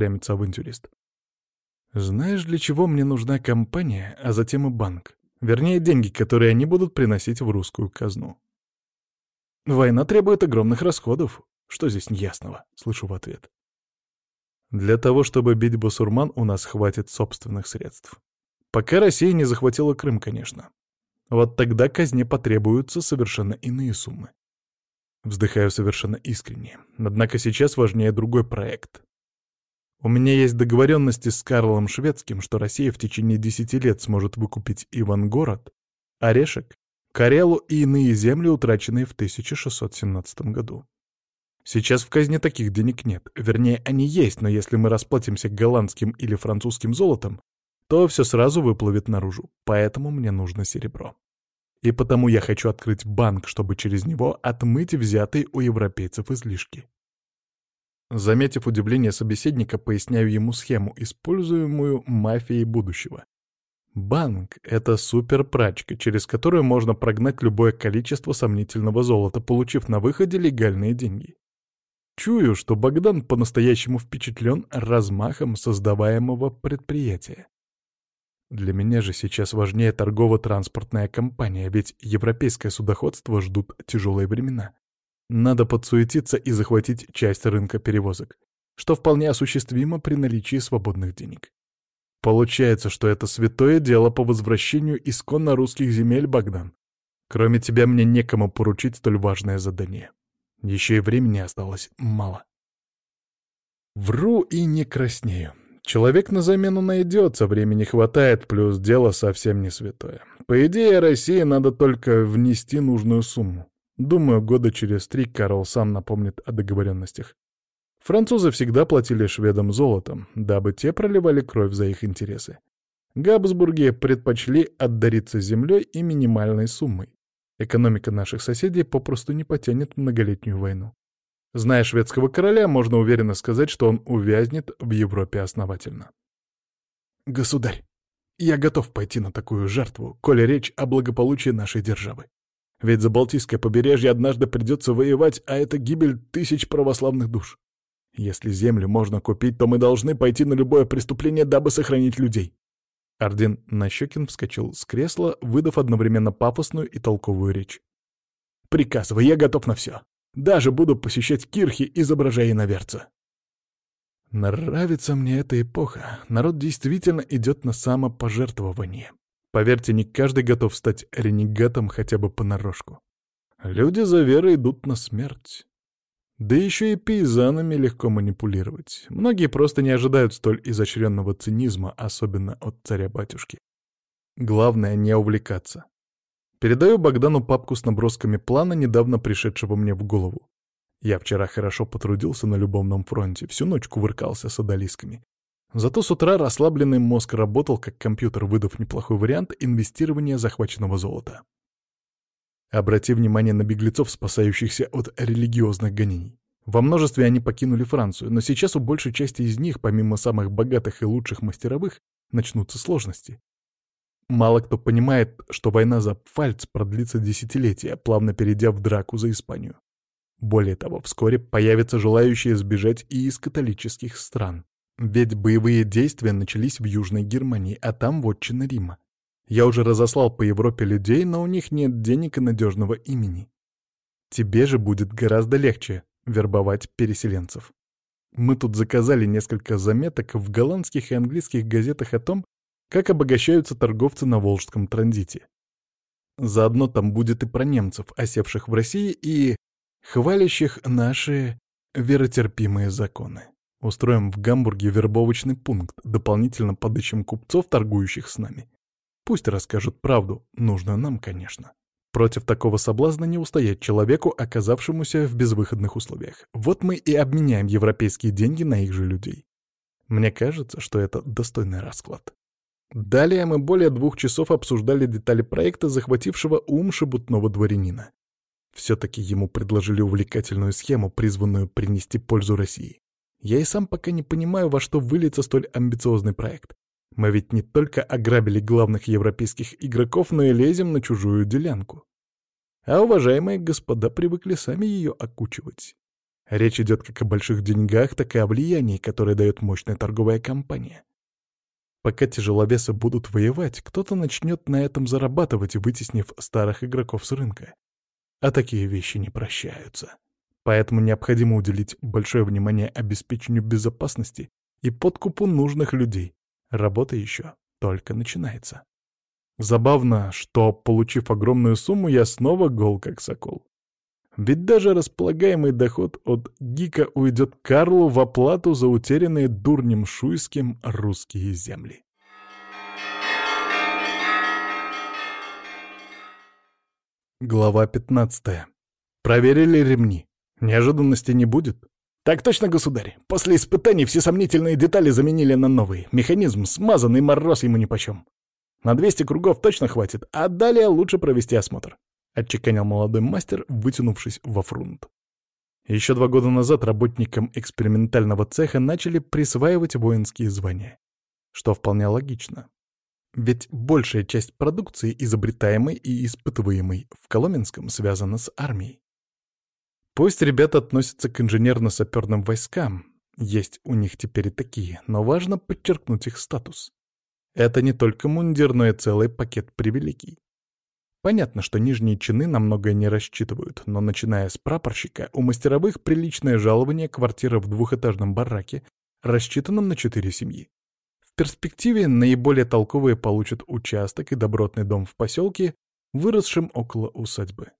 прямится авантюрист. Знаешь, для чего мне нужна компания, а затем и банк? Вернее, деньги, которые они будут приносить в русскую казну. Война требует огромных расходов. Что здесь неясного? Слышу в ответ. Для того, чтобы бить басурман, у нас хватит собственных средств. Пока Россия не захватила Крым, конечно. Вот тогда казне потребуются совершенно иные суммы. Вздыхаю совершенно искренне. Однако сейчас важнее другой проект. У меня есть договоренности с Карлом Шведским, что Россия в течение десяти лет сможет выкупить Ивангород, Орешек, Карелу и иные земли, утраченные в 1617 году. Сейчас в казне таких денег нет. Вернее, они есть, но если мы расплатимся голландским или французским золотом, то все сразу выплывет наружу. Поэтому мне нужно серебро. И потому я хочу открыть банк, чтобы через него отмыть взятые у европейцев излишки. Заметив удивление собеседника, поясняю ему схему, используемую мафией будущего. Банк — это суперпрачка, через которую можно прогнать любое количество сомнительного золота, получив на выходе легальные деньги. Чую, что Богдан по-настоящему впечатлен размахом создаваемого предприятия. Для меня же сейчас важнее торгово-транспортная компания, ведь европейское судоходство ждут тяжелые времена. Надо подсуетиться и захватить часть рынка перевозок, что вполне осуществимо при наличии свободных денег. Получается, что это святое дело по возвращению исконно русских земель, Богдан. Кроме тебя мне некому поручить столь важное задание. Еще и времени осталось мало. Вру и не краснею. Человек на замену найдется, времени хватает, плюс дело совсем не святое. По идее, России надо только внести нужную сумму. Думаю, года через три Карл сам напомнит о договоренностях. Французы всегда платили шведам золотом, дабы те проливали кровь за их интересы. Габсбурги предпочли отдариться землей и минимальной суммой. Экономика наших соседей попросту не потянет многолетнюю войну. Зная шведского короля, можно уверенно сказать, что он увязнет в Европе основательно. «Государь, я готов пойти на такую жертву, коли речь о благополучии нашей державы. Ведь за Балтийское побережье однажды придется воевать, а это гибель тысяч православных душ. Если землю можно купить, то мы должны пойти на любое преступление, дабы сохранить людей. Ардин Нащекин вскочил с кресла, выдав одновременно пафосную и толковую речь. «Приказывай, я готов на все. Даже буду посещать кирхи, изображая иноверца». Нравится мне эта эпоха. Народ действительно идет на самопожертвование. Поверьте, не каждый готов стать ренегатом хотя бы понарошку. Люди за верой идут на смерть. Да еще и пейзанами легко манипулировать. Многие просто не ожидают столь изощренного цинизма, особенно от царя-батюшки. Главное — не увлекаться. Передаю Богдану папку с набросками плана, недавно пришедшего мне в голову. Я вчера хорошо потрудился на любовном фронте, всю ночь кувыркался с одолисками. Зато с утра расслабленный мозг работал как компьютер, выдав неплохой вариант инвестирования захваченного золота. Обрати внимание на беглецов, спасающихся от религиозных гонений. Во множестве они покинули Францию, но сейчас у большей части из них, помимо самых богатых и лучших мастеровых, начнутся сложности. Мало кто понимает, что война за Пфальц продлится десятилетия, плавно перейдя в драку за Испанию. Более того, вскоре появятся желающие сбежать и из католических стран. Ведь боевые действия начались в Южной Германии, а там вотчина Рима. Я уже разослал по Европе людей, но у них нет денег и надежного имени. Тебе же будет гораздо легче вербовать переселенцев. Мы тут заказали несколько заметок в голландских и английских газетах о том, как обогащаются торговцы на Волжском транзите. Заодно там будет и про немцев, осевших в России, и хвалящих наши веротерпимые законы. Устроим в Гамбурге вербовочный пункт, дополнительно подыщем купцов, торгующих с нами. Пусть расскажут правду, нужную нам, конечно. Против такого соблазна не устоять человеку, оказавшемуся в безвыходных условиях. Вот мы и обменяем европейские деньги на их же людей. Мне кажется, что это достойный расклад. Далее мы более двух часов обсуждали детали проекта, захватившего ум шебутного дворянина. Все-таки ему предложили увлекательную схему, призванную принести пользу России. Я и сам пока не понимаю, во что выльется столь амбициозный проект. Мы ведь не только ограбили главных европейских игроков, но и лезем на чужую делянку. А уважаемые господа привыкли сами ее окучивать. Речь идет как о больших деньгах, так и о влиянии, которое дает мощная торговая компания. Пока тяжеловесы будут воевать, кто-то начнет на этом зарабатывать, вытеснив старых игроков с рынка. А такие вещи не прощаются. Поэтому необходимо уделить большое внимание обеспечению безопасности и подкупу нужных людей. Работа еще только начинается. Забавно, что, получив огромную сумму, я снова гол как сокол. Ведь даже располагаемый доход от ГИКа уйдет Карлу в оплату за утерянные дурнем шуйским русские земли. Глава 15. Проверили ремни. Неожиданности не будет. Так точно, государь. После испытаний все сомнительные детали заменили на новые. Механизм смазанный, мороз ему нипочем. На 200 кругов точно хватит, а далее лучше провести осмотр. — отчеканил молодой мастер, вытянувшись во фрунт. Еще два года назад работникам экспериментального цеха начали присваивать воинские звания, что вполне логично. Ведь большая часть продукции, изобретаемой и испытываемой в Коломенском, связана с армией. Пусть ребята относятся к инженерно-саперным войскам, есть у них теперь и такие, но важно подчеркнуть их статус. Это не только мундир, но и целый пакет привилегий. Понятно, что нижние чины на многое не рассчитывают, но начиная с прапорщика, у мастеровых приличное жалование квартира в двухэтажном бараке, рассчитанном на четыре семьи. В перспективе наиболее толковые получат участок и добротный дом в поселке, выросшем около усадьбы.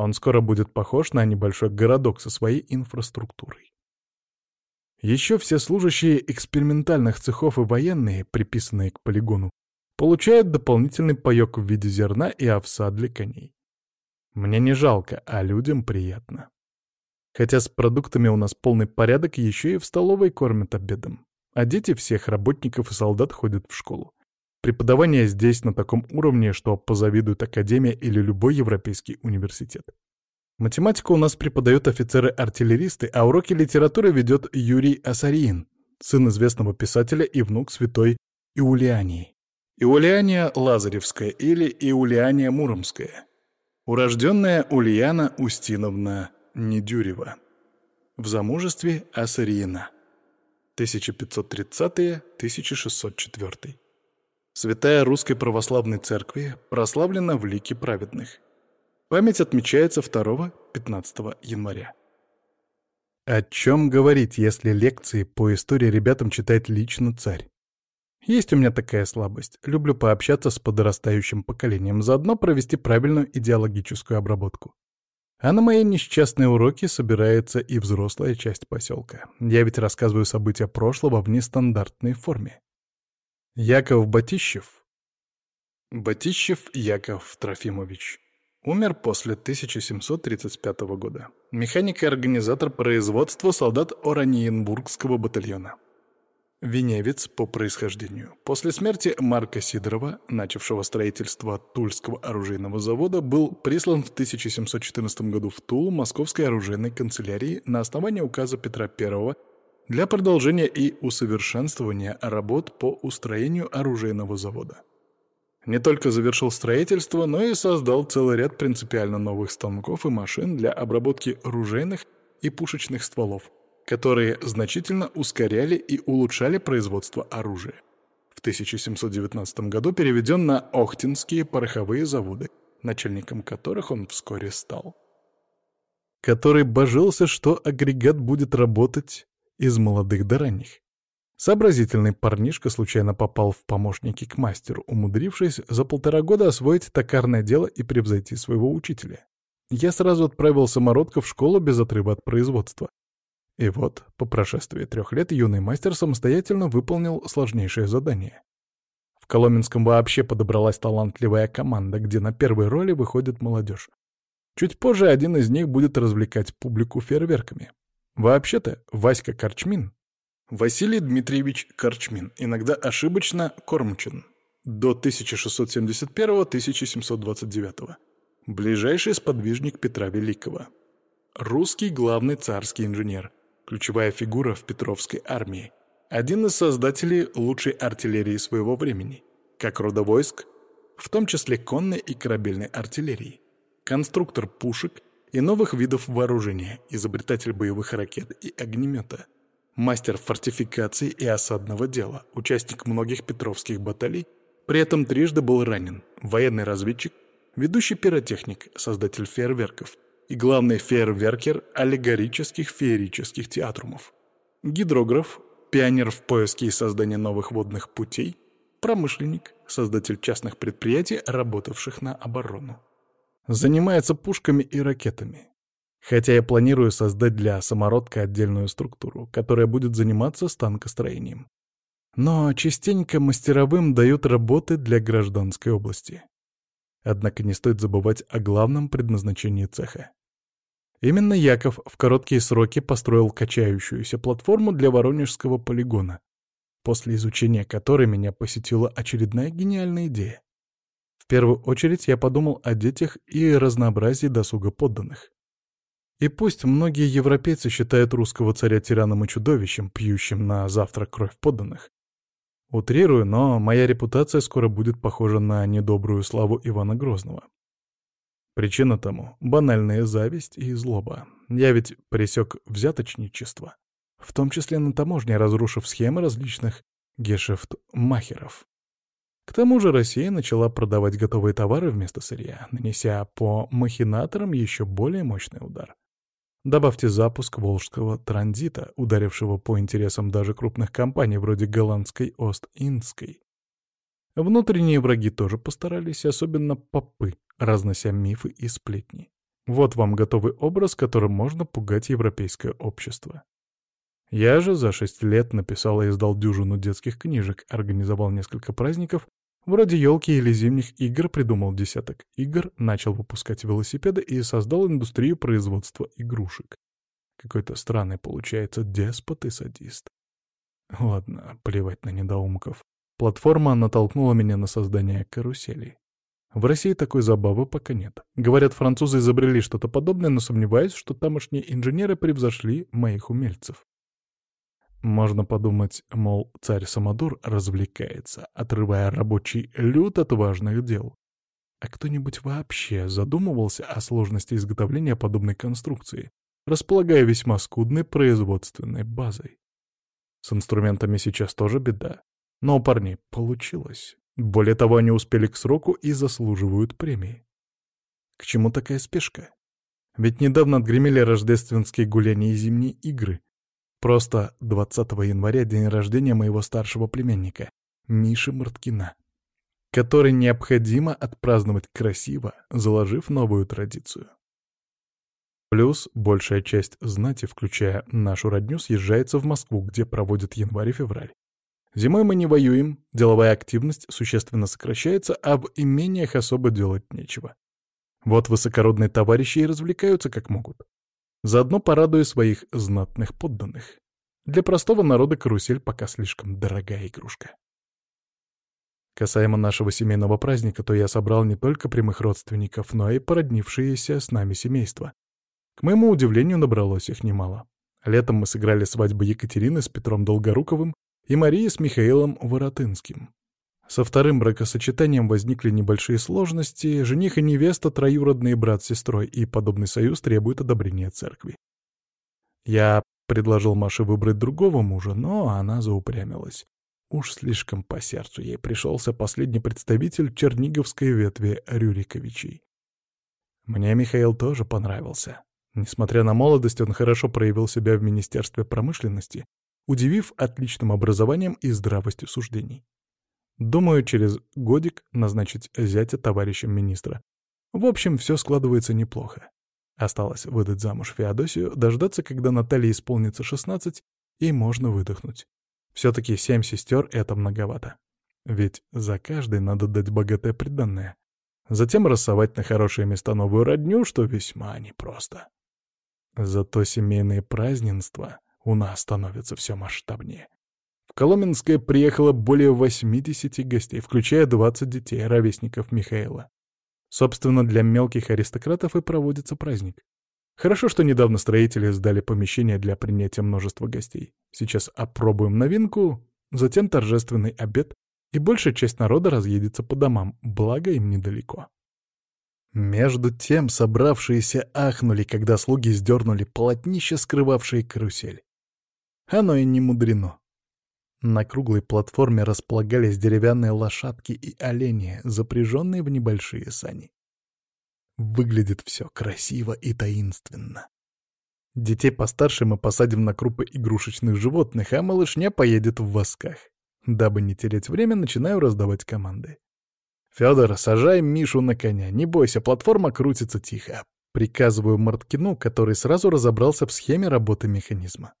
Он скоро будет похож на небольшой городок со своей инфраструктурой. Еще все служащие экспериментальных цехов и военные, приписанные к полигону, получают дополнительный паёк в виде зерна и овса для коней. Мне не жалко, а людям приятно. Хотя с продуктами у нас полный порядок, еще и в столовой кормят обедом. А дети всех работников и солдат ходят в школу. Преподавание здесь на таком уровне, что позавидует Академия или любой европейский университет. Математику у нас преподают офицеры-артиллеристы, а уроки литературы ведет Юрий Асариин, сын известного писателя и внук святой Иулиании. Иулиания Лазаревская или Иулиания Муромская. Урожденная Ульяна Устиновна Недюрева. В замужестве Асариина. 1530-1604. Святая Русской Православной Церкви прославлена в лике праведных. Память отмечается 2-15 января. О чем говорить, если лекции по истории ребятам читает лично царь? Есть у меня такая слабость. Люблю пообщаться с подрастающим поколением, заодно провести правильную идеологическую обработку. А на мои несчастные уроки собирается и взрослая часть поселка. Я ведь рассказываю события прошлого в нестандартной форме. Яков Батищев. Батищев Яков Трофимович. Умер после 1735 года. Механик и организатор производства солдат Ораниенбургского батальона. Веневец по происхождению. После смерти Марка Сидорова, начавшего строительство Тульского оружейного завода, был прислан в 1714 году в Тулу Московской оружейной канцелярии на основании указа Петра I для продолжения и усовершенствования работ по устроению оружейного завода. Не только завершил строительство, но и создал целый ряд принципиально новых станков и машин для обработки оружейных и пушечных стволов – которые значительно ускоряли и улучшали производство оружия. В 1719 году переведен на Охтинские пороховые заводы, начальником которых он вскоре стал. Который божился, что агрегат будет работать из молодых до ранних. Сообразительный парнишка случайно попал в помощники к мастеру, умудрившись за полтора года освоить токарное дело и превзойти своего учителя. Я сразу отправил самородка в школу без отрыва от производства, и вот, по прошествии трех лет, юный мастер самостоятельно выполнил сложнейшее задание. В Коломенском вообще подобралась талантливая команда, где на первой роли выходит молодежь. Чуть позже один из них будет развлекать публику фейерверками. Вообще-то, Васька Корчмин, Василий Дмитриевич Корчмин, иногда ошибочно Кормчин, до 1671-1729, ближайший сподвижник Петра Великого. Русский главный царский инженер, ключевая фигура в Петровской армии, один из создателей лучшей артиллерии своего времени, как рода войск, в том числе конной и корабельной артиллерии, конструктор пушек и новых видов вооружения, изобретатель боевых ракет и огнемета, мастер фортификаций и осадного дела, участник многих петровских баталий, при этом трижды был ранен, военный разведчик, ведущий пиротехник, создатель фейерверков и главный фейерверкер аллегорических феерических театрумов, гидрограф, пионер в поиске и создании новых водных путей, промышленник, создатель частных предприятий, работавших на оборону. Занимается пушками и ракетами. Хотя я планирую создать для самородка отдельную структуру, которая будет заниматься станкостроением. Но частенько мастеровым дают работы для гражданской области. Однако не стоит забывать о главном предназначении цеха. Именно Яков в короткие сроки построил качающуюся платформу для Воронежского полигона, после изучения которой меня посетила очередная гениальная идея. Первую очередь я подумал о детях и разнообразии досуга подданных. И пусть многие европейцы считают русского царя тираном и чудовищем, пьющим на завтрак кровь подданных. Утрирую, но моя репутация скоро будет похожа на недобрую славу Ивана Грозного. Причина тому — банальная зависть и злоба. Я ведь пресек взяточничество, в том числе на таможне, разрушив схемы различных гешефт-махеров. К тому же Россия начала продавать готовые товары вместо сырья, нанеся по махинаторам еще более мощный удар. Добавьте запуск волжского транзита, ударившего по интересам даже крупных компаний вроде голландской Ост-Индской. Внутренние враги тоже постарались, особенно попы, разнося мифы и сплетни. Вот вам готовый образ, которым можно пугать европейское общество. Я же за шесть лет написал и издал дюжину детских книжек, организовал несколько праздников, вроде елки или зимних игр, придумал десяток игр, начал выпускать велосипеды и создал индустрию производства игрушек. Какой-то странный получается деспот и садист. Ладно, плевать на недоумков. Платформа натолкнула меня на создание карусели. В России такой забавы пока нет. Говорят, французы изобрели что-то подобное, но сомневаюсь, что тамошние инженеры превзошли моих умельцев. Можно подумать, мол, царь Самодур развлекается, отрывая рабочий люд от важных дел. А кто-нибудь вообще задумывался о сложности изготовления подобной конструкции, располагая весьма скудной производственной базой? С инструментами сейчас тоже беда. Но у парней получилось. Более того, они успели к сроку и заслуживают премии. К чему такая спешка? Ведь недавно отгремели рождественские гуляния и зимние игры. Просто 20 января день рождения моего старшего племянника, Миши Марткина, который необходимо отпраздновать красиво, заложив новую традицию. Плюс большая часть знати, включая нашу родню, съезжается в Москву, где проводят январь и февраль. Зимой мы не воюем, деловая активность существенно сокращается, а в имениях особо делать нечего. Вот высокородные товарищи и развлекаются как могут. Заодно порадую своих знатных подданных. Для простого народа карусель пока слишком дорогая игрушка. Касаемо нашего семейного праздника, то я собрал не только прямых родственников, но и породнившиеся с нами семейства. К моему удивлению, набралось их немало. Летом мы сыграли свадьбу Екатерины с Петром Долгоруковым и Марии с Михаилом Воротынским. Со вторым бракосочетанием возникли небольшие сложности, жених и невеста — троюродные брат с сестрой, и подобный союз требует одобрения церкви. Я предложил Маше выбрать другого мужа, но она заупрямилась. Уж слишком по сердцу ей пришелся последний представитель черниговской ветви Рюриковичей. Мне Михаил тоже понравился. Несмотря на молодость, он хорошо проявил себя в Министерстве промышленности, удивив отличным образованием и здравостью суждений. Думаю, через годик назначить зятя товарищем министра. В общем, все складывается неплохо. Осталось выдать замуж Феодосию, дождаться, когда Наталье исполнится 16, и можно выдохнуть. Все-таки семь сестер — это многовато. Ведь за каждой надо дать богатое приданное. Затем рассовать на хорошие места новую родню, что весьма непросто. Зато семейные празднества у нас становится все масштабнее. В Коломенское приехало более 80 гостей, включая 20 детей, ровесников Михаила. Собственно, для мелких аристократов и проводится праздник. Хорошо, что недавно строители сдали помещение для принятия множества гостей. Сейчас опробуем новинку, затем торжественный обед, и большая часть народа разъедется по домам, благо им недалеко. Между тем собравшиеся ахнули, когда слуги сдернули полотнище, скрывавшее карусель. Оно и не мудрено. На круглой платформе располагались деревянные лошадки и олени, запряженные в небольшие сани. Выглядит все красиво и таинственно. Детей постарше мы посадим на крупы игрушечных животных, а малышня поедет в восках. Дабы не терять время, начинаю раздавать команды. «Фёдор, сажай Мишу на коня. Не бойся, платформа крутится тихо». Приказываю Марткину, который сразу разобрался в схеме работы механизма.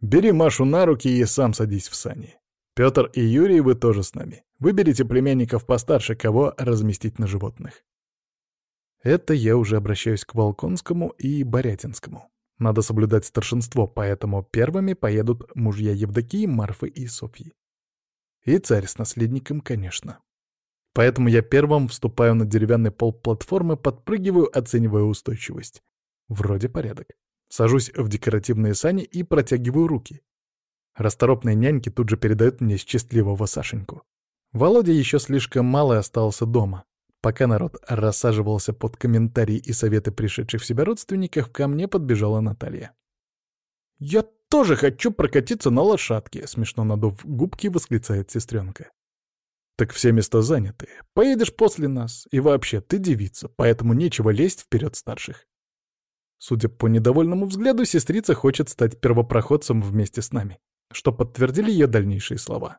«Бери Машу на руки и сам садись в сани. Пётр и Юрий, вы тоже с нами. Выберите племянников постарше, кого разместить на животных. Это я уже обращаюсь к Волконскому и Борятинскому. Надо соблюдать старшинство, поэтому первыми поедут мужья Евдокии, Марфы и Софьи. И царь с наследником, конечно. Поэтому я первым вступаю на деревянный пол платформы, подпрыгиваю, оценивая устойчивость. Вроде порядок. Сажусь в декоративные сани и протягиваю руки. Расторопные няньки тут же передают мне счастливого Сашеньку. Володя еще слишком мало остался дома, Пока народ рассаживался под комментарии и советы пришедших в себя родственников, ко мне подбежала Наталья. «Я тоже хочу прокатиться на лошадке!» — смешно надув губки, восклицает сестренка. «Так все места заняты. Поедешь после нас. И вообще, ты девица, поэтому нечего лезть вперед старших». Судя по недовольному взгляду, сестрица хочет стать первопроходцем вместе с нами, что подтвердили ее дальнейшие слова.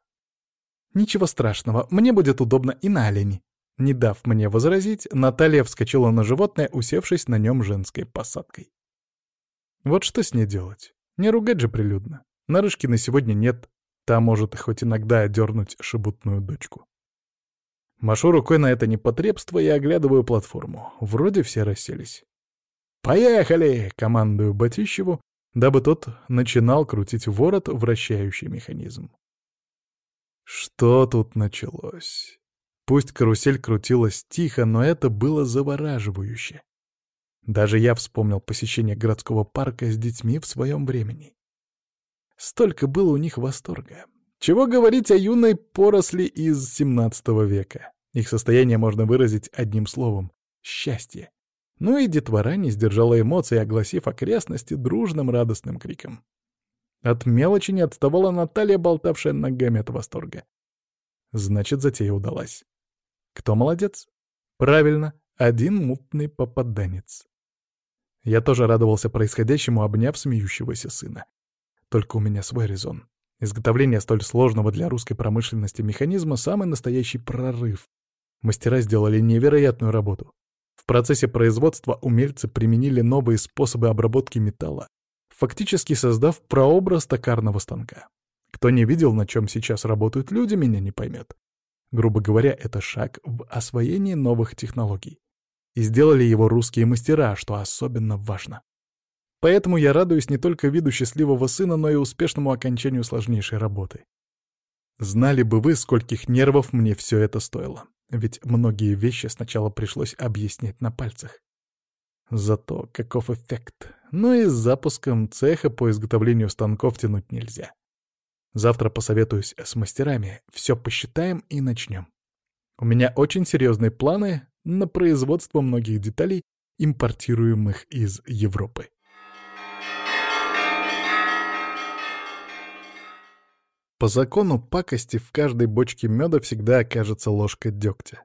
«Ничего страшного, мне будет удобно и на олене», не дав мне возразить, Наталья вскочила на животное, усевшись на нем женской посадкой. Вот что с ней делать? Не ругать же прилюдно. Нарышкина сегодня нет, та может хоть иногда одернуть шебутную дочку. Машу рукой на это непотребство и оглядываю платформу. Вроде все расселись. «Поехали!» — командую Батищеву, дабы тот начинал крутить ворот вращающий механизм. Что тут началось? Пусть карусель крутилась тихо, но это было завораживающе. Даже я вспомнил посещение городского парка с детьми в своем времени. Столько было у них восторга. Чего говорить о юной поросли из 17 века? Их состояние можно выразить одним словом — счастье. Ну и детвора не сдержала эмоций, огласив окрестности дружным радостным криком. От мелочи не отставала Наталья, болтавшая ногами от восторга. Значит, затея удалась. Кто молодец? Правильно, один мутный попаданец. Я тоже радовался происходящему, обняв смеющегося сына. Только у меня свой резон. Изготовление столь сложного для русской промышленности механизма — самый настоящий прорыв. Мастера сделали невероятную работу. Процессе производства умельцы применили новые способы обработки металла, фактически создав прообраз токарного станка. Кто не видел, на чем сейчас работают люди, меня не поймет. Грубо говоря, это шаг в освоении новых технологий. И сделали его русские мастера, что особенно важно. Поэтому я радуюсь не только виду счастливого сына, но и успешному окончанию сложнейшей работы. Знали бы вы, скольких нервов мне все это стоило. Ведь многие вещи сначала пришлось объяснять на пальцах. Зато каков эффект. Ну и с запуском цеха по изготовлению станков тянуть нельзя. Завтра посоветуюсь с мастерами, все посчитаем и начнем. У меня очень серьезные планы на производство многих деталей, импортируемых из Европы. По закону пакости в каждой бочке меда всегда окажется ложка дегтя.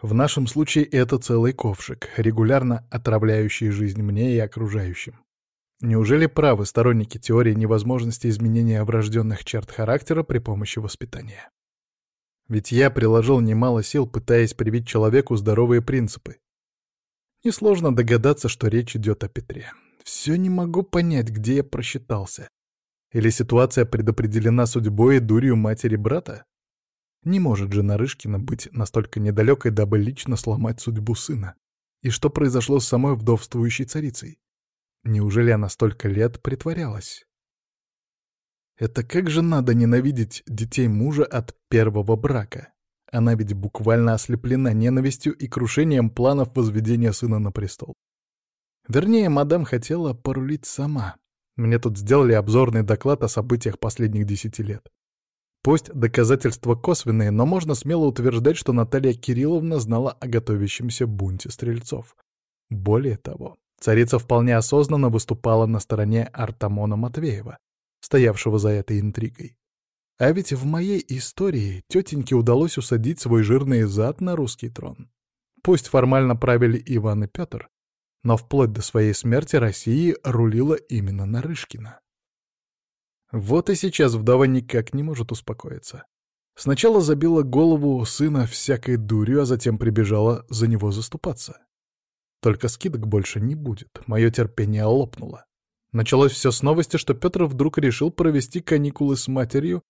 В нашем случае это целый ковшик, регулярно отравляющий жизнь мне и окружающим. Неужели правы сторонники теории невозможности изменения врожденных черт характера при помощи воспитания? Ведь я приложил немало сил, пытаясь привить человеку здоровые принципы. Несложно догадаться, что речь идет о Петре. Все не могу понять, где я просчитался. Или ситуация предопределена судьбой и дурью матери брата? Не может же Нарышкина быть настолько недалекой, дабы лично сломать судьбу сына. И что произошло с самой вдовствующей царицей? Неужели она столько лет притворялась? Это как же надо ненавидеть детей мужа от первого брака? Она ведь буквально ослеплена ненавистью и крушением планов возведения сына на престол. Вернее, мадам хотела порулить сама. Мне тут сделали обзорный доклад о событиях последних десяти лет. Пусть доказательства косвенные, но можно смело утверждать, что Наталья Кирилловна знала о готовящемся бунте стрельцов. Более того, царица вполне осознанно выступала на стороне Артамона Матвеева, стоявшего за этой интригой. А ведь в моей истории тетеньке удалось усадить свой жирный зад на русский трон. Пусть формально правили Иван и Петр, но вплоть до своей смерти России рулила именно Нарышкина. Вот и сейчас вдова никак не может успокоиться. Сначала забила голову сына всякой дурью, а затем прибежала за него заступаться. Только скидок больше не будет, мое терпение лопнуло. Началось все с новости, что Петр вдруг решил провести каникулы с матерью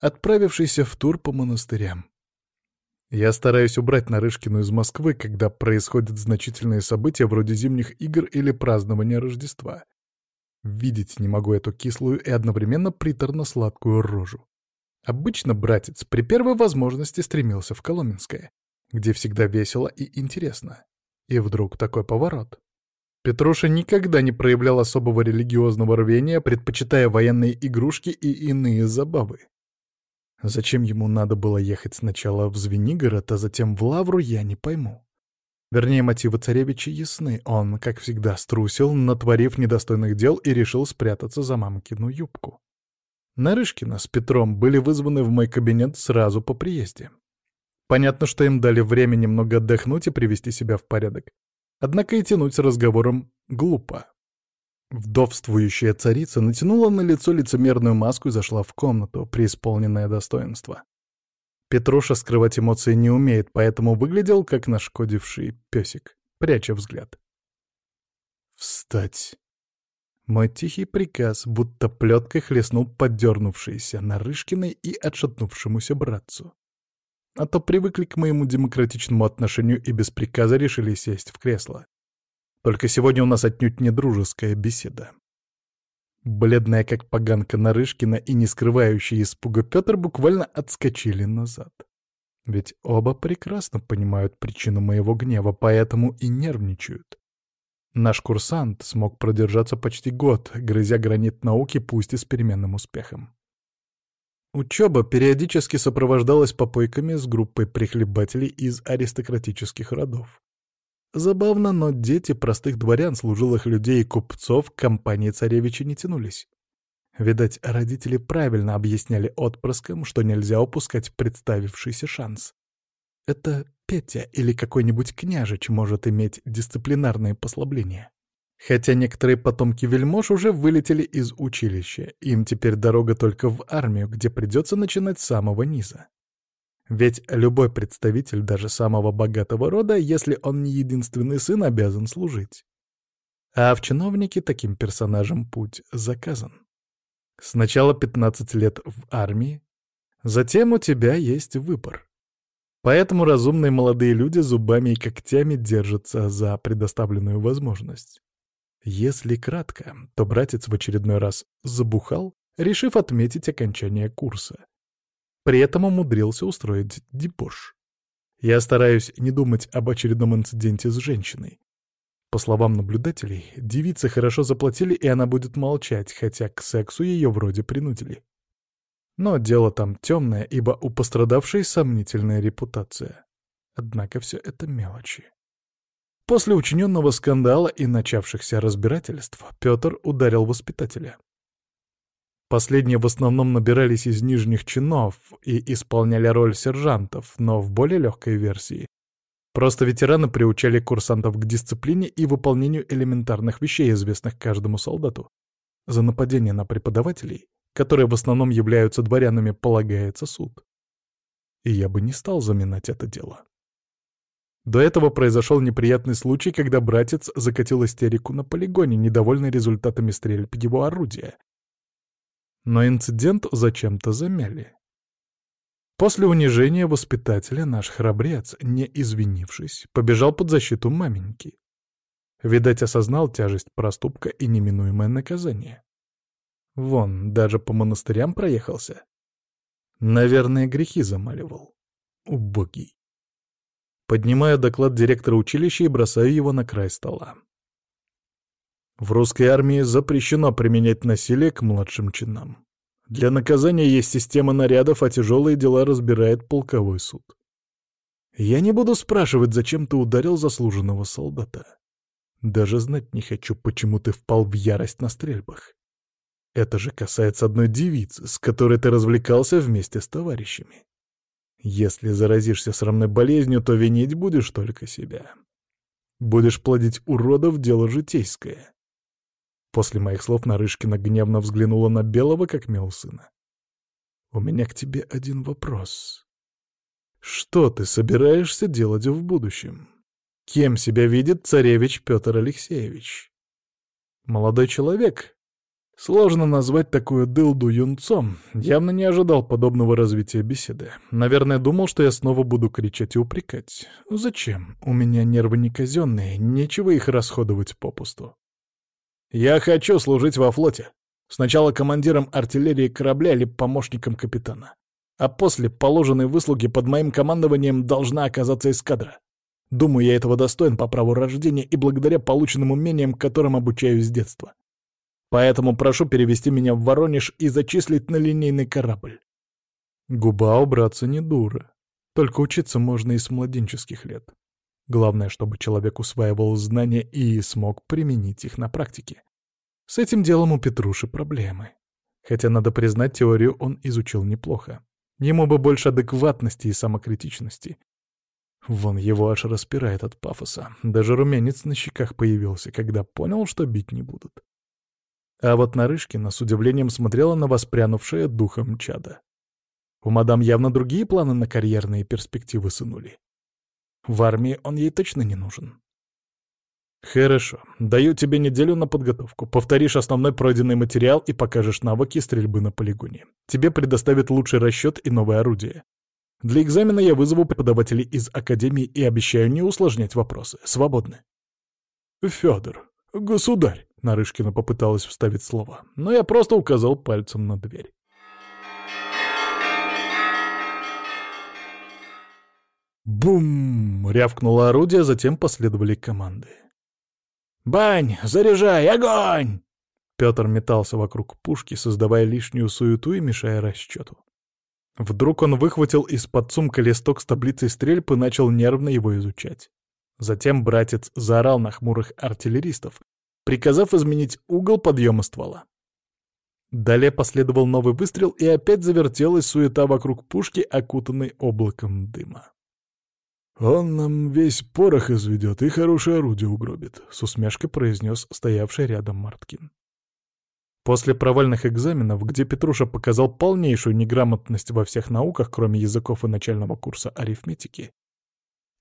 отправившийся в тур по монастырям. Я стараюсь убрать Нарышкину из Москвы, когда происходят значительные события вроде зимних игр или празднования Рождества. Видеть не могу эту кислую и одновременно приторно-сладкую рожу. Обычно братец при первой возможности стремился в Коломенское, где всегда весело и интересно. И вдруг такой поворот. Петруша никогда не проявлял особого религиозного рвения, предпочитая военные игрушки и иные забавы. Зачем ему надо было ехать сначала в Звенигород, а затем в Лавру, я не пойму. Вернее, мотивы царевича ясны. Он, как всегда, струсил, натворив недостойных дел и решил спрятаться за мамкину юбку. Нарышкина с Петром были вызваны в мой кабинет сразу по приезде. Понятно, что им дали время немного отдохнуть и привести себя в порядок. Однако и тянуть с разговором глупо. Вдовствующая царица натянула на лицо лицемерную маску и зашла в комнату, преисполненное достоинство. Петруша скрывать эмоции не умеет, поэтому выглядел как нашкодивший песик, пряча взгляд. «Встать!» Мой тихий приказ, будто плеткой хлестнул поддернувшийся Нарышкиной и отшатнувшемуся братцу. А то привыкли к моему демократичному отношению и без приказа решили сесть в кресло. Только сегодня у нас отнюдь не дружеская беседа. Бледная как поганка Нарышкина и не скрывающий испуга Петр буквально отскочили назад. Ведь оба прекрасно понимают причину моего гнева, поэтому и нервничают. Наш курсант смог продержаться почти год, грызя гранит науки, пусть и с переменным успехом. Учеба периодически сопровождалась попойками с группой прихлебателей из аристократических родов. Забавно, но дети простых дворян, служилых людей и купцов к компании царевича не тянулись. Видать, родители правильно объясняли отпрыскам, что нельзя упускать представившийся шанс. Это Петя или какой-нибудь княжич может иметь дисциплинарные послабления. Хотя некоторые потомки вельмож уже вылетели из училища, им теперь дорога только в армию, где придется начинать с самого низа. Ведь любой представитель даже самого богатого рода, если он не единственный сын, обязан служить. А в чиновнике таким персонажам путь заказан. Сначала 15 лет в армии, затем у тебя есть выбор. Поэтому разумные молодые люди зубами и когтями держатся за предоставленную возможность. Если кратко, то братец в очередной раз забухал, решив отметить окончание курса. При этом умудрился устроить дебош. Я стараюсь не думать об очередном инциденте с женщиной. По словам наблюдателей, девице хорошо заплатили, и она будет молчать, хотя к сексу ее вроде принудили. Но дело там темное, ибо у пострадавшей сомнительная репутация. Однако все это мелочи. После учиненного скандала и начавшихся разбирательств Петр ударил воспитателя. Последние в основном набирались из нижних чинов и исполняли роль сержантов, но в более легкой версии. Просто ветераны приучали курсантов к дисциплине и выполнению элементарных вещей, известных каждому солдату. За нападение на преподавателей, которые в основном являются дворянами, полагается суд. И я бы не стал заминать это дело. До этого произошел неприятный случай, когда братец закатил истерику на полигоне, недовольный результатами стрельб его орудия, но инцидент зачем-то замяли. После унижения воспитателя наш храбрец, не извинившись, побежал под защиту маменьки. Видать, осознал тяжесть проступка и неминуемое наказание. Вон, даже по монастырям проехался. Наверное, грехи замаливал. Убогий. Поднимаю доклад директора училища и бросаю его на край стола. В русской армии запрещено применять насилие к младшим чинам. Для наказания есть система нарядов, а тяжелые дела разбирает полковой суд. Я не буду спрашивать, зачем ты ударил заслуженного солдата. Даже знать не хочу, почему ты впал в ярость на стрельбах. Это же касается одной девицы, с которой ты развлекался вместе с товарищами. Если заразишься срамной болезнью, то винить будешь только себя. Будешь плодить уродов — дело житейское. После моих слов Нарышкина гневно взглянула на Белого, как мел сына. «У меня к тебе один вопрос. Что ты собираешься делать в будущем? Кем себя видит царевич Петр Алексеевич?» Молодой человек, Сложно назвать такую дылду юнцом. Явно не ожидал подобного развития беседы. Наверное, думал, что я снова буду кричать и упрекать. Зачем? У меня нервы не казенные, нечего их расходовать попусту. Я хочу служить во флоте. Сначала командиром артиллерии корабля или помощником капитана. А после положенной выслуги под моим командованием должна оказаться эскадра. Думаю, я этого достоин по праву рождения и благодаря полученным умениям, которым обучаюсь с детства. Поэтому прошу перевести меня в Воронеж и зачислить на линейный корабль. Губа убраться не дура. Только учиться можно и с младенческих лет. Главное, чтобы человек усваивал знания и смог применить их на практике. С этим делом у Петруши проблемы. Хотя, надо признать, теорию он изучил неплохо. Ему бы больше адекватности и самокритичности. Вон его аж распирает от пафоса. Даже румянец на щеках появился, когда понял, что бить не будут. А вот Нарышкина с удивлением смотрела на воспрянувшее духом чада. У мадам явно другие планы на карьерные перспективы сынули. В армии он ей точно не нужен. «Хорошо. Даю тебе неделю на подготовку. Повторишь основной пройденный материал и покажешь навыки стрельбы на полигоне. Тебе предоставят лучший расчет и новое орудие. Для экзамена я вызову преподавателей из академии и обещаю не усложнять вопросы. Свободны». «Федор, государь!» Нарышкина попыталась вставить слово, но я просто указал пальцем на дверь. Бум! рявкнуло орудие, затем последовали команды. «Бань! Заряжай! Огонь!» Петр метался вокруг пушки, создавая лишнюю суету и мешая расчету. Вдруг он выхватил из-под сумка листок с таблицей стрельб и начал нервно его изучать. Затем братец заорал на хмурых артиллеристов, приказав изменить угол подъема ствола. Далее последовал новый выстрел, и опять завертелась суета вокруг пушки, окутанной облаком дыма. «Он нам весь порох изведет и хорошее орудие угробит», — с усмешкой произнес стоявший рядом Марткин. После провальных экзаменов, где Петруша показал полнейшую неграмотность во всех науках, кроме языков и начального курса арифметики,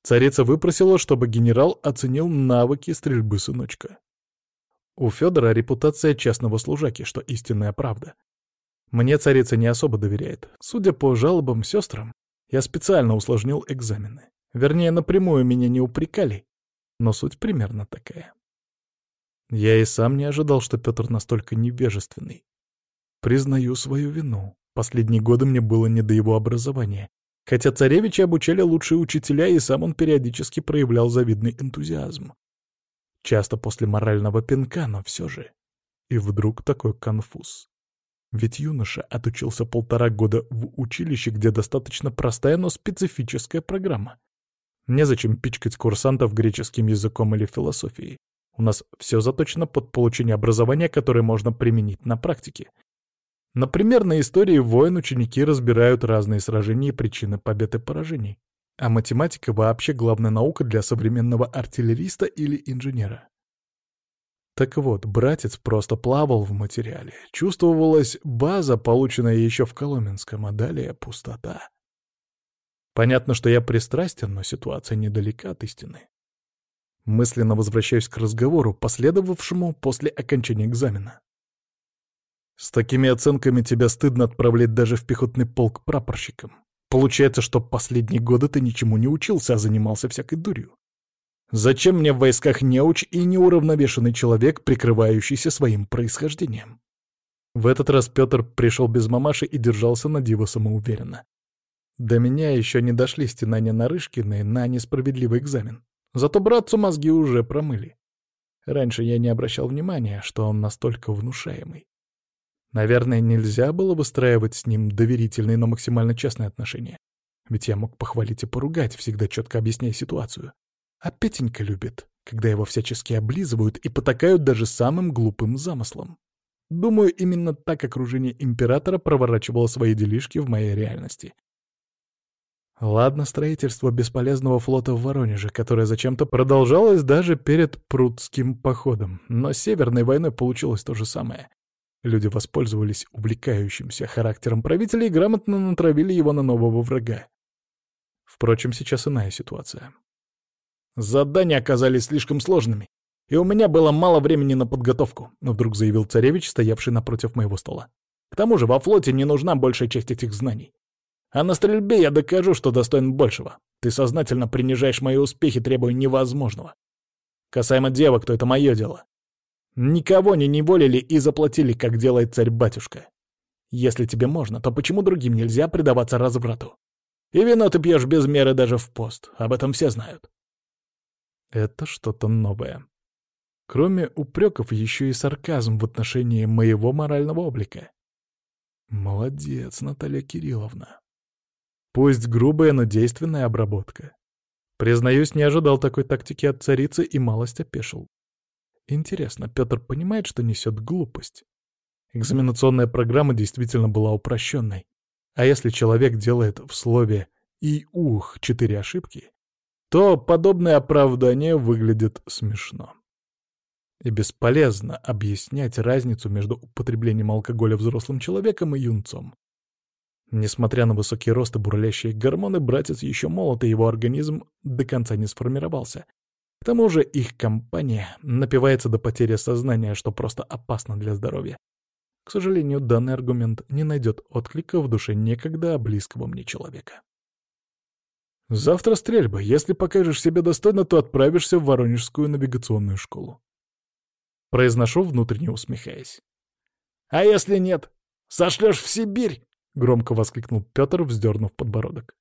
царица выпросила, чтобы генерал оценил навыки стрельбы сыночка. У Федора репутация честного служаки, что истинная правда. Мне царица не особо доверяет. Судя по жалобам сестрам, я специально усложнил экзамены. Вернее, напрямую меня не упрекали, но суть примерно такая. Я и сам не ожидал, что Петр настолько невежественный. Признаю свою вину. Последние годы мне было не до его образования. Хотя царевича обучали лучшие учителя, и сам он периодически проявлял завидный энтузиазм. Часто после морального пинка, но все же. И вдруг такой конфуз. Ведь юноша отучился полтора года в училище, где достаточно простая, но специфическая программа. Незачем пичкать курсантов греческим языком или философией. У нас все заточено под получение образования, которое можно применить на практике. Например, на истории войн ученики разбирают разные сражения и причины побед и поражений. А математика вообще главная наука для современного артиллериста или инженера. Так вот, братец просто плавал в материале. Чувствовалась база, полученная еще в Коломенском, а далее пустота. Понятно, что я пристрастен, но ситуация недалека от истины. Мысленно возвращаюсь к разговору, последовавшему после окончания экзамена. С такими оценками тебя стыдно отправлять даже в пехотный полк прапорщиком. Получается, что последние годы ты ничему не учился, а занимался всякой дурью. Зачем мне в войсках неуч и неуравновешенный человек, прикрывающийся своим происхождением? В этот раз Петр пришел без мамаши и держался на диво самоуверенно. До меня еще не дошли стенания Нарышкиной на несправедливый экзамен. Зато братцу мозги уже промыли. Раньше я не обращал внимания, что он настолько внушаемый. Наверное, нельзя было выстраивать с ним доверительные, но максимально честные отношения. Ведь я мог похвалить и поругать, всегда четко объясняя ситуацию. А Петенька любит, когда его всячески облизывают и потакают даже самым глупым замыслом. Думаю, именно так окружение императора проворачивало свои делишки в моей реальности. Ладно, строительство бесполезного флота в Воронеже, которое зачем-то продолжалось даже перед Прудским походом, но с Северной войной получилось то же самое. Люди воспользовались увлекающимся характером правителя и грамотно натравили его на нового врага. Впрочем, сейчас иная ситуация. Задания оказались слишком сложными, и у меня было мало времени на подготовку, вдруг заявил царевич, стоявший напротив моего стола. К тому же во флоте не нужна большая часть этих знаний. А на стрельбе я докажу, что достоин большего. Ты сознательно принижаешь мои успехи, требуя невозможного. Касаемо девок, то это мое дело. Никого не неволили и заплатили, как делает царь-батюшка. Если тебе можно, то почему другим нельзя предаваться разврату? И вино ты пьешь без меры даже в пост. Об этом все знают. Это что-то новое. Кроме упреков, еще и сарказм в отношении моего морального облика. Молодец, Наталья Кирилловна. Пусть грубая, но действенная обработка. Признаюсь, не ожидал такой тактики от царицы и малость опешил. Интересно, Петр понимает, что несет глупость? Экзаменационная программа действительно была упрощенной. А если человек делает в слове «и ух» четыре ошибки, то подобное оправдание выглядит смешно. И бесполезно объяснять разницу между употреблением алкоголя взрослым человеком и юнцом. Несмотря на высокий рост и бурлящие гормоны, братец еще молод, и его организм до конца не сформировался. К тому же их компания напивается до потери сознания, что просто опасно для здоровья. К сожалению, данный аргумент не найдет отклика в душе некогда близкого мне человека. Завтра стрельба. Если покажешь себя достойно, то отправишься в Воронежскую навигационную школу. Произношу, внутренне усмехаясь. А если нет? Сошлешь в Сибирь? Громко воскликнул Петр, вздернув подбородок.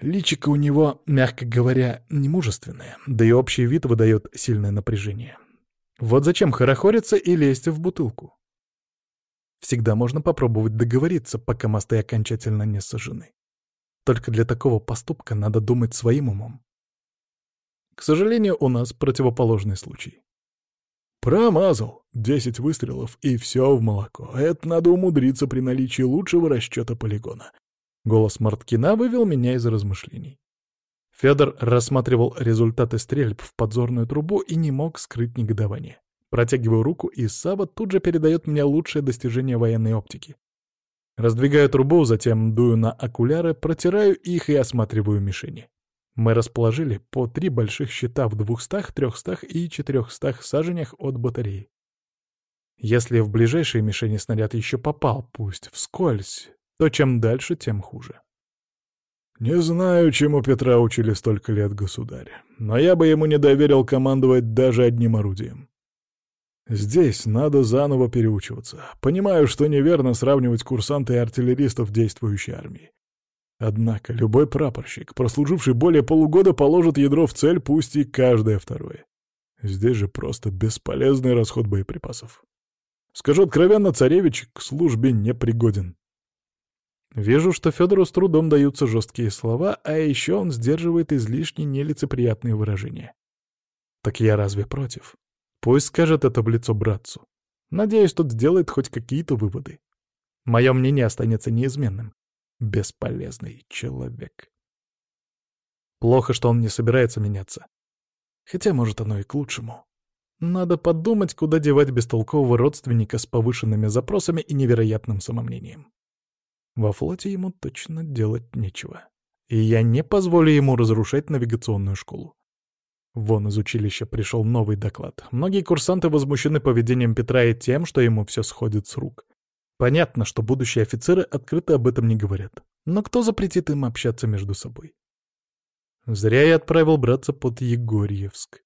Личико у него, мягко говоря, немужественное, да и общий вид выдает сильное напряжение. Вот зачем хорохориться и лезть в бутылку? Всегда можно попробовать договориться, пока мосты окончательно не сожжены. Только для такого поступка надо думать своим умом. К сожалению, у нас противоположный случай. Промазал. Десять выстрелов, и все в молоко. Это надо умудриться при наличии лучшего расчета полигона. Голос Марткина вывел меня из размышлений. Федор рассматривал результаты стрельб в подзорную трубу и не мог скрыть негодование. Протягиваю руку, и Сава тут же передает мне лучшее достижение военной оптики. Раздвигаю трубу, затем дую на окуляры, протираю их и осматриваю мишени. Мы расположили по три больших щита в двухстах, трехстах и четырехстах саженях от батареи. Если в ближайшие мишени снаряд еще попал, пусть вскользь, то чем дальше, тем хуже. Не знаю, чему Петра учили столько лет, государь, но я бы ему не доверил командовать даже одним орудием. Здесь надо заново переучиваться. Понимаю, что неверно сравнивать курсанта и артиллеристов действующей армии. Однако любой прапорщик, прослуживший более полугода, положит ядро в цель, пусть и каждое второе. Здесь же просто бесполезный расход боеприпасов. Скажу откровенно, царевич к службе не пригоден. Вижу, что Федору с трудом даются жесткие слова, а еще он сдерживает излишне нелицеприятные выражения. Так я разве против? Пусть скажет это в лицо братцу. Надеюсь, тот сделает хоть какие-то выводы. Мое мнение останется неизменным. Бесполезный человек. Плохо, что он не собирается меняться. Хотя, может, оно и к лучшему. Надо подумать, куда девать бестолкового родственника с повышенными запросами и невероятным самомнением. Во флоте ему точно делать нечего. И я не позволю ему разрушать навигационную школу. Вон из училища пришел новый доклад. Многие курсанты возмущены поведением Петра и тем, что ему все сходит с рук. Понятно, что будущие офицеры открыто об этом не говорят. Но кто запретит им общаться между собой? Зря я отправил браться под Егорьевск.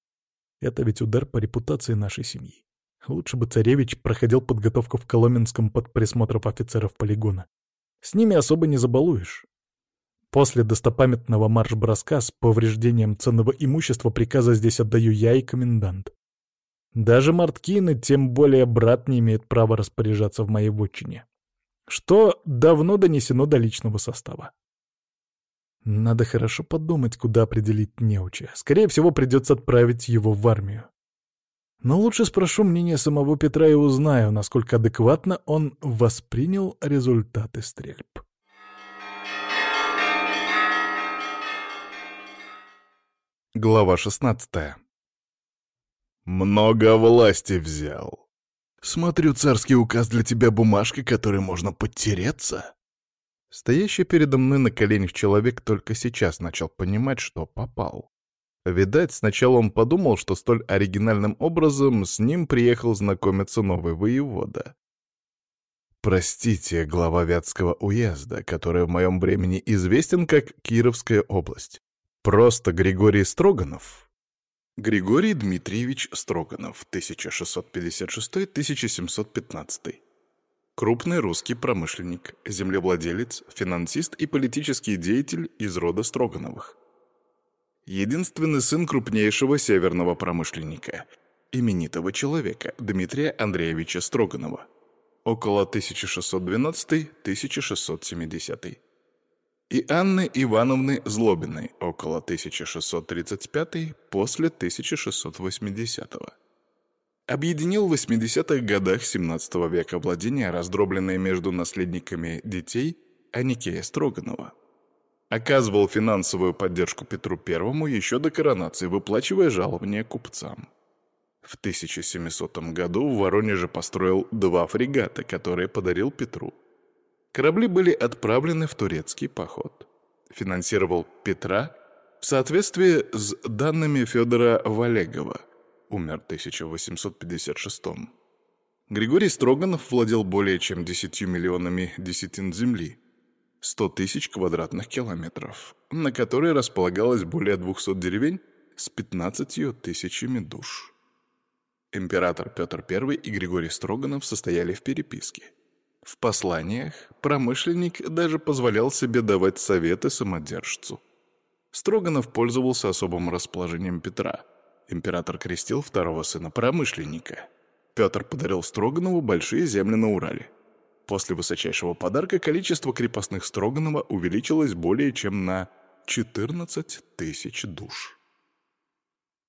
Это ведь удар по репутации нашей семьи. Лучше бы царевич проходил подготовку в Коломенском под присмотром офицеров полигона. С ними особо не забалуешь. После достопамятного марш-броска с повреждением ценного имущества приказа здесь отдаю я и комендант. Даже Марткины, тем более брат, не имеет права распоряжаться в моей вотчине. Что давно донесено до личного состава. Надо хорошо подумать, куда определить неуча. Скорее всего, придется отправить его в армию. Но лучше спрошу мнение самого Петра и узнаю, насколько адекватно он воспринял результаты стрельб. Глава 16 «Много власти взял. Смотрю, царский указ для тебя бумажка, которой можно подтереться». Стоящий передо мной на коленях человек только сейчас начал понимать, что попал. Видать, сначала он подумал, что столь оригинальным образом с ним приехал знакомиться новый воевода. Простите, глава Вятского уезда, который в моем времени известен как Кировская область. Просто Григорий Строганов. Григорий Дмитриевич Строганов, 1656-1715. Крупный русский промышленник, землевладелец, финансист и политический деятель из рода Строгановых. Единственный сын крупнейшего северного промышленника, именитого человека Дмитрия Андреевича Строганова, около 1612-1670 и Анны Ивановны Злобиной около 1635 после 1680 -го. Объединил в 80-х годах 17 века владения, раздробленные между наследниками детей Аникея Строганова. Оказывал финансовую поддержку Петру I еще до коронации, выплачивая жалования купцам. В 1700 году в Воронеже построил два фрегата, которые подарил Петру – Корабли были отправлены в турецкий поход. Финансировал Петра в соответствии с данными Федора Валегова, умер в 1856 -м. Григорий Строганов владел более чем 10 миллионами десятин земли, 100 тысяч квадратных километров, на которой располагалось более 200 деревень с 15 тысячами душ. Император Петр I и Григорий Строганов состояли в переписке. В посланиях промышленник даже позволял себе давать советы самодержцу. Строганов пользовался особым расположением Петра. Император крестил второго сына промышленника. Петр подарил Строганову большие земли на Урале. После высочайшего подарка количество крепостных Строганова увеличилось более чем на 14 тысяч душ.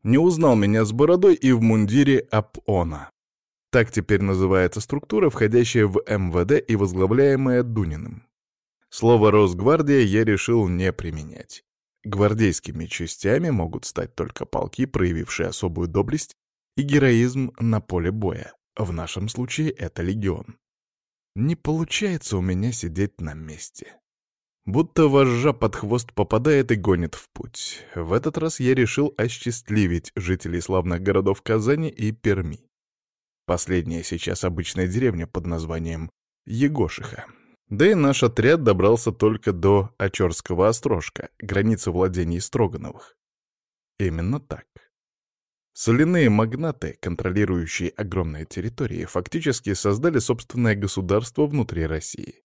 Не узнал меня с бородой и в мундире Апона. Так теперь называется структура, входящая в МВД и возглавляемая Дуниным. Слово «Росгвардия» я решил не применять. Гвардейскими частями могут стать только полки, проявившие особую доблесть и героизм на поле боя. В нашем случае это легион. Не получается у меня сидеть на месте. Будто вожжа под хвост попадает и гонит в путь. В этот раз я решил осчастливить жителей славных городов Казани и Перми. Последняя сейчас обычная деревня под названием Егошиха. Да и наш отряд добрался только до Очерского острожка, границы владений Строгановых. Именно так. Соляные магнаты, контролирующие огромные территории, фактически создали собственное государство внутри России.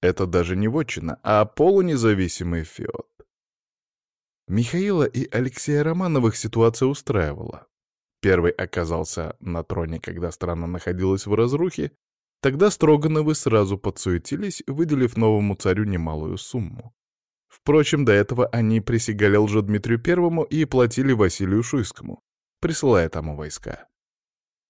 Это даже не вотчина, а полунезависимый феод. Михаила и Алексея Романовых ситуация устраивала. Первый оказался на троне, когда страна находилась в разрухе, тогда Строгановы сразу подсуетились, выделив новому царю немалую сумму. Впрочем, до этого они присягали Лжедмитрию Первому и платили Василию Шуйскому, присылая тому войска.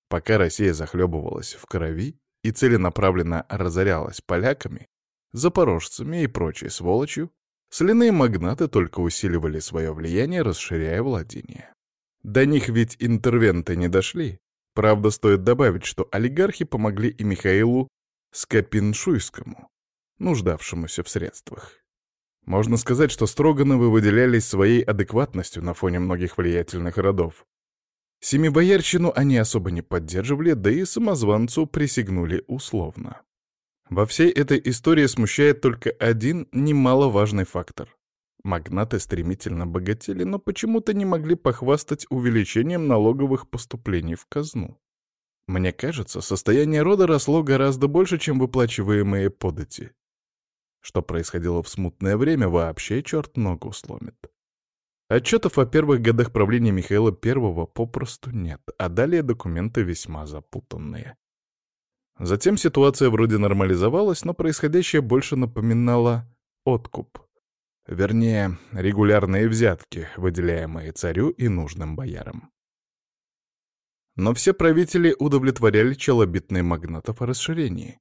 Пока Россия захлебывалась в крови и целенаправленно разорялась поляками, запорожцами и прочей сволочью, соляные магнаты только усиливали свое влияние, расширяя владения. До них ведь интервенты не дошли. Правда, стоит добавить, что олигархи помогли и Михаилу Скопиншуйскому, нуждавшемуся в средствах. Можно сказать, что Строгановы выделялись своей адекватностью на фоне многих влиятельных родов. Семибоярщину они особо не поддерживали, да и самозванцу присягнули условно. Во всей этой истории смущает только один немаловажный фактор. Магнаты стремительно богатели, но почему-то не могли похвастать увеличением налоговых поступлений в казну. Мне кажется, состояние рода росло гораздо больше, чем выплачиваемые подати. Что происходило в смутное время, вообще черт ногу сломит. Отчетов о первых годах правления Михаила I попросту нет, а далее документы весьма запутанные. Затем ситуация вроде нормализовалась, но происходящее больше напоминало откуп. Вернее, регулярные взятки, выделяемые царю и нужным боярам. Но все правители удовлетворяли челобитные магнатов о расширении.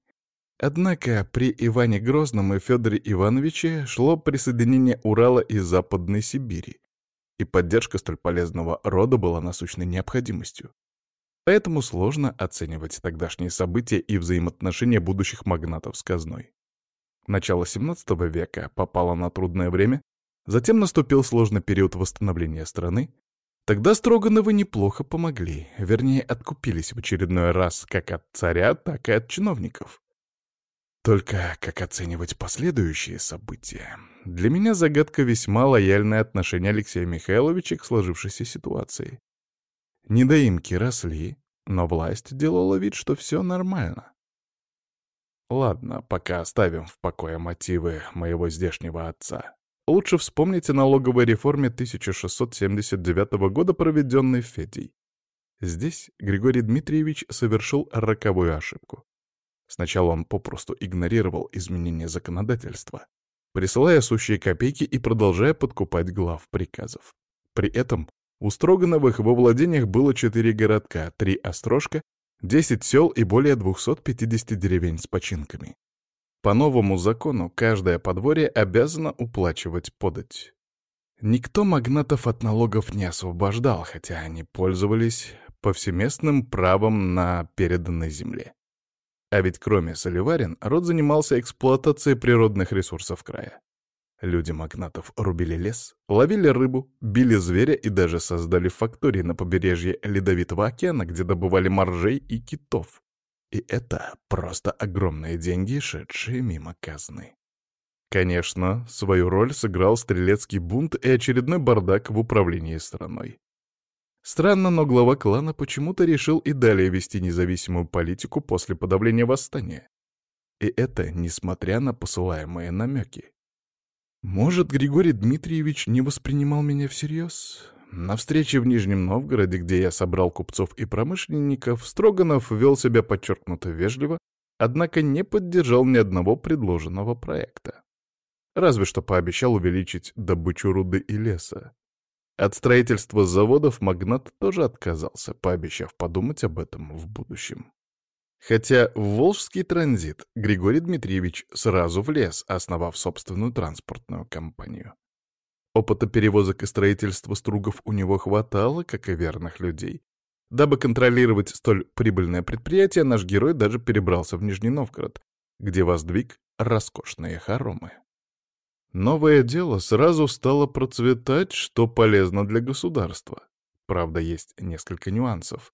Однако при Иване Грозном и Федоре Ивановиче шло присоединение Урала и Западной Сибири, и поддержка столь полезного рода была насущной необходимостью. Поэтому сложно оценивать тогдашние события и взаимоотношения будущих магнатов с казной. Начало XVII века попало на трудное время, затем наступил сложный период восстановления страны. Тогда Строгановы неплохо помогли, вернее, откупились в очередной раз как от царя, так и от чиновников. Только как оценивать последующие события? Для меня загадка весьма лояльное отношение Алексея Михайловича к сложившейся ситуации. Недоимки росли, но власть делала вид, что все нормально. Ладно, пока оставим в покое мотивы моего здешнего отца. Лучше вспомните налоговой реформе 1679 года, проведенной Федей. Здесь Григорий Дмитриевич совершил роковую ошибку. Сначала он попросту игнорировал изменения законодательства, присылая сущие копейки и продолжая подкупать глав приказов. При этом у Строгановых во владениях было четыре городка, три острожка, десять сел и более 250 деревень с починками. По новому закону каждое подворье обязано уплачивать подать. Никто магнатов от налогов не освобождал, хотя они пользовались повсеместным правом на переданной земле. А ведь кроме соливарин, род занимался эксплуатацией природных ресурсов края. Люди магнатов рубили лес, ловили рыбу, били зверя и даже создали фактории на побережье Ледовитого океана, где добывали моржей и китов. И это просто огромные деньги, шедшие мимо казны. Конечно, свою роль сыграл стрелецкий бунт и очередной бардак в управлении страной. Странно, но глава клана почему-то решил и далее вести независимую политику после подавления восстания. И это несмотря на посылаемые намеки. Может, Григорий Дмитриевич не воспринимал меня всерьез? На встрече в Нижнем Новгороде, где я собрал купцов и промышленников, Строганов вел себя подчеркнуто вежливо, однако не поддержал ни одного предложенного проекта. Разве что пообещал увеличить добычу руды и леса. От строительства заводов магнат тоже отказался, пообещав подумать об этом в будущем. Хотя в Волжский транзит Григорий Дмитриевич сразу влез, основав собственную транспортную компанию. Опыта перевозок и строительства стругов у него хватало, как и верных людей. Дабы контролировать столь прибыльное предприятие, наш герой даже перебрался в Нижний Новгород, где воздвиг роскошные хоромы. Новое дело сразу стало процветать, что полезно для государства. Правда, есть несколько нюансов.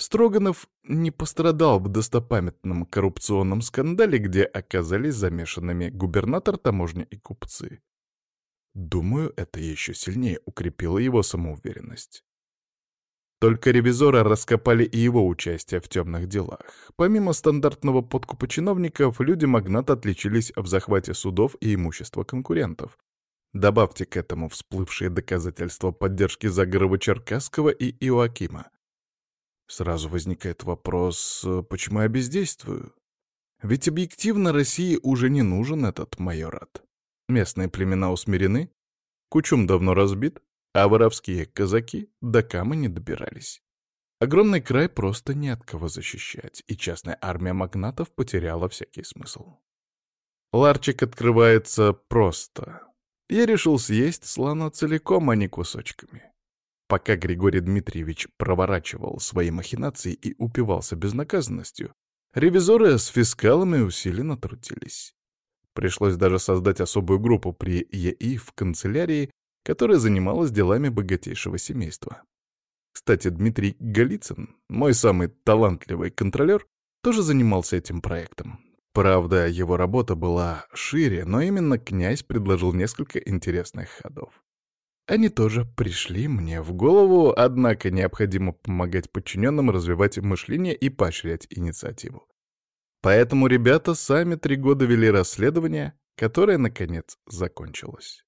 Строганов не пострадал в достопамятном коррупционном скандале, где оказались замешанными губернатор, таможня и купцы. Думаю, это еще сильнее укрепило его самоуверенность. Только ревизоры раскопали и его участие в темных делах. Помимо стандартного подкупа чиновников, люди-магнат отличились в захвате судов и имущества конкурентов. Добавьте к этому всплывшие доказательства поддержки Загорова-Черкасского и Иоакима. Сразу возникает вопрос, э, почему я бездействую? Ведь объективно России уже не нужен этот майорат. Местные племена усмирены, Кучум давно разбит, а воровские казаки до Камы не добирались. Огромный край просто не от кого защищать, и частная армия магнатов потеряла всякий смысл. Ларчик открывается просто. Я решил съесть слона целиком, а не кусочками. Пока Григорий Дмитриевич проворачивал свои махинации и упивался безнаказанностью, ревизоры с фискалами усиленно трудились. Пришлось даже создать особую группу при ЕИ в канцелярии, которая занималась делами богатейшего семейства. Кстати, Дмитрий Голицын, мой самый талантливый контролер, тоже занимался этим проектом. Правда, его работа была шире, но именно князь предложил несколько интересных ходов. Они тоже пришли мне в голову, однако необходимо помогать подчиненным развивать мышление и поощрять инициативу. Поэтому ребята сами три года вели расследование, которое, наконец, закончилось.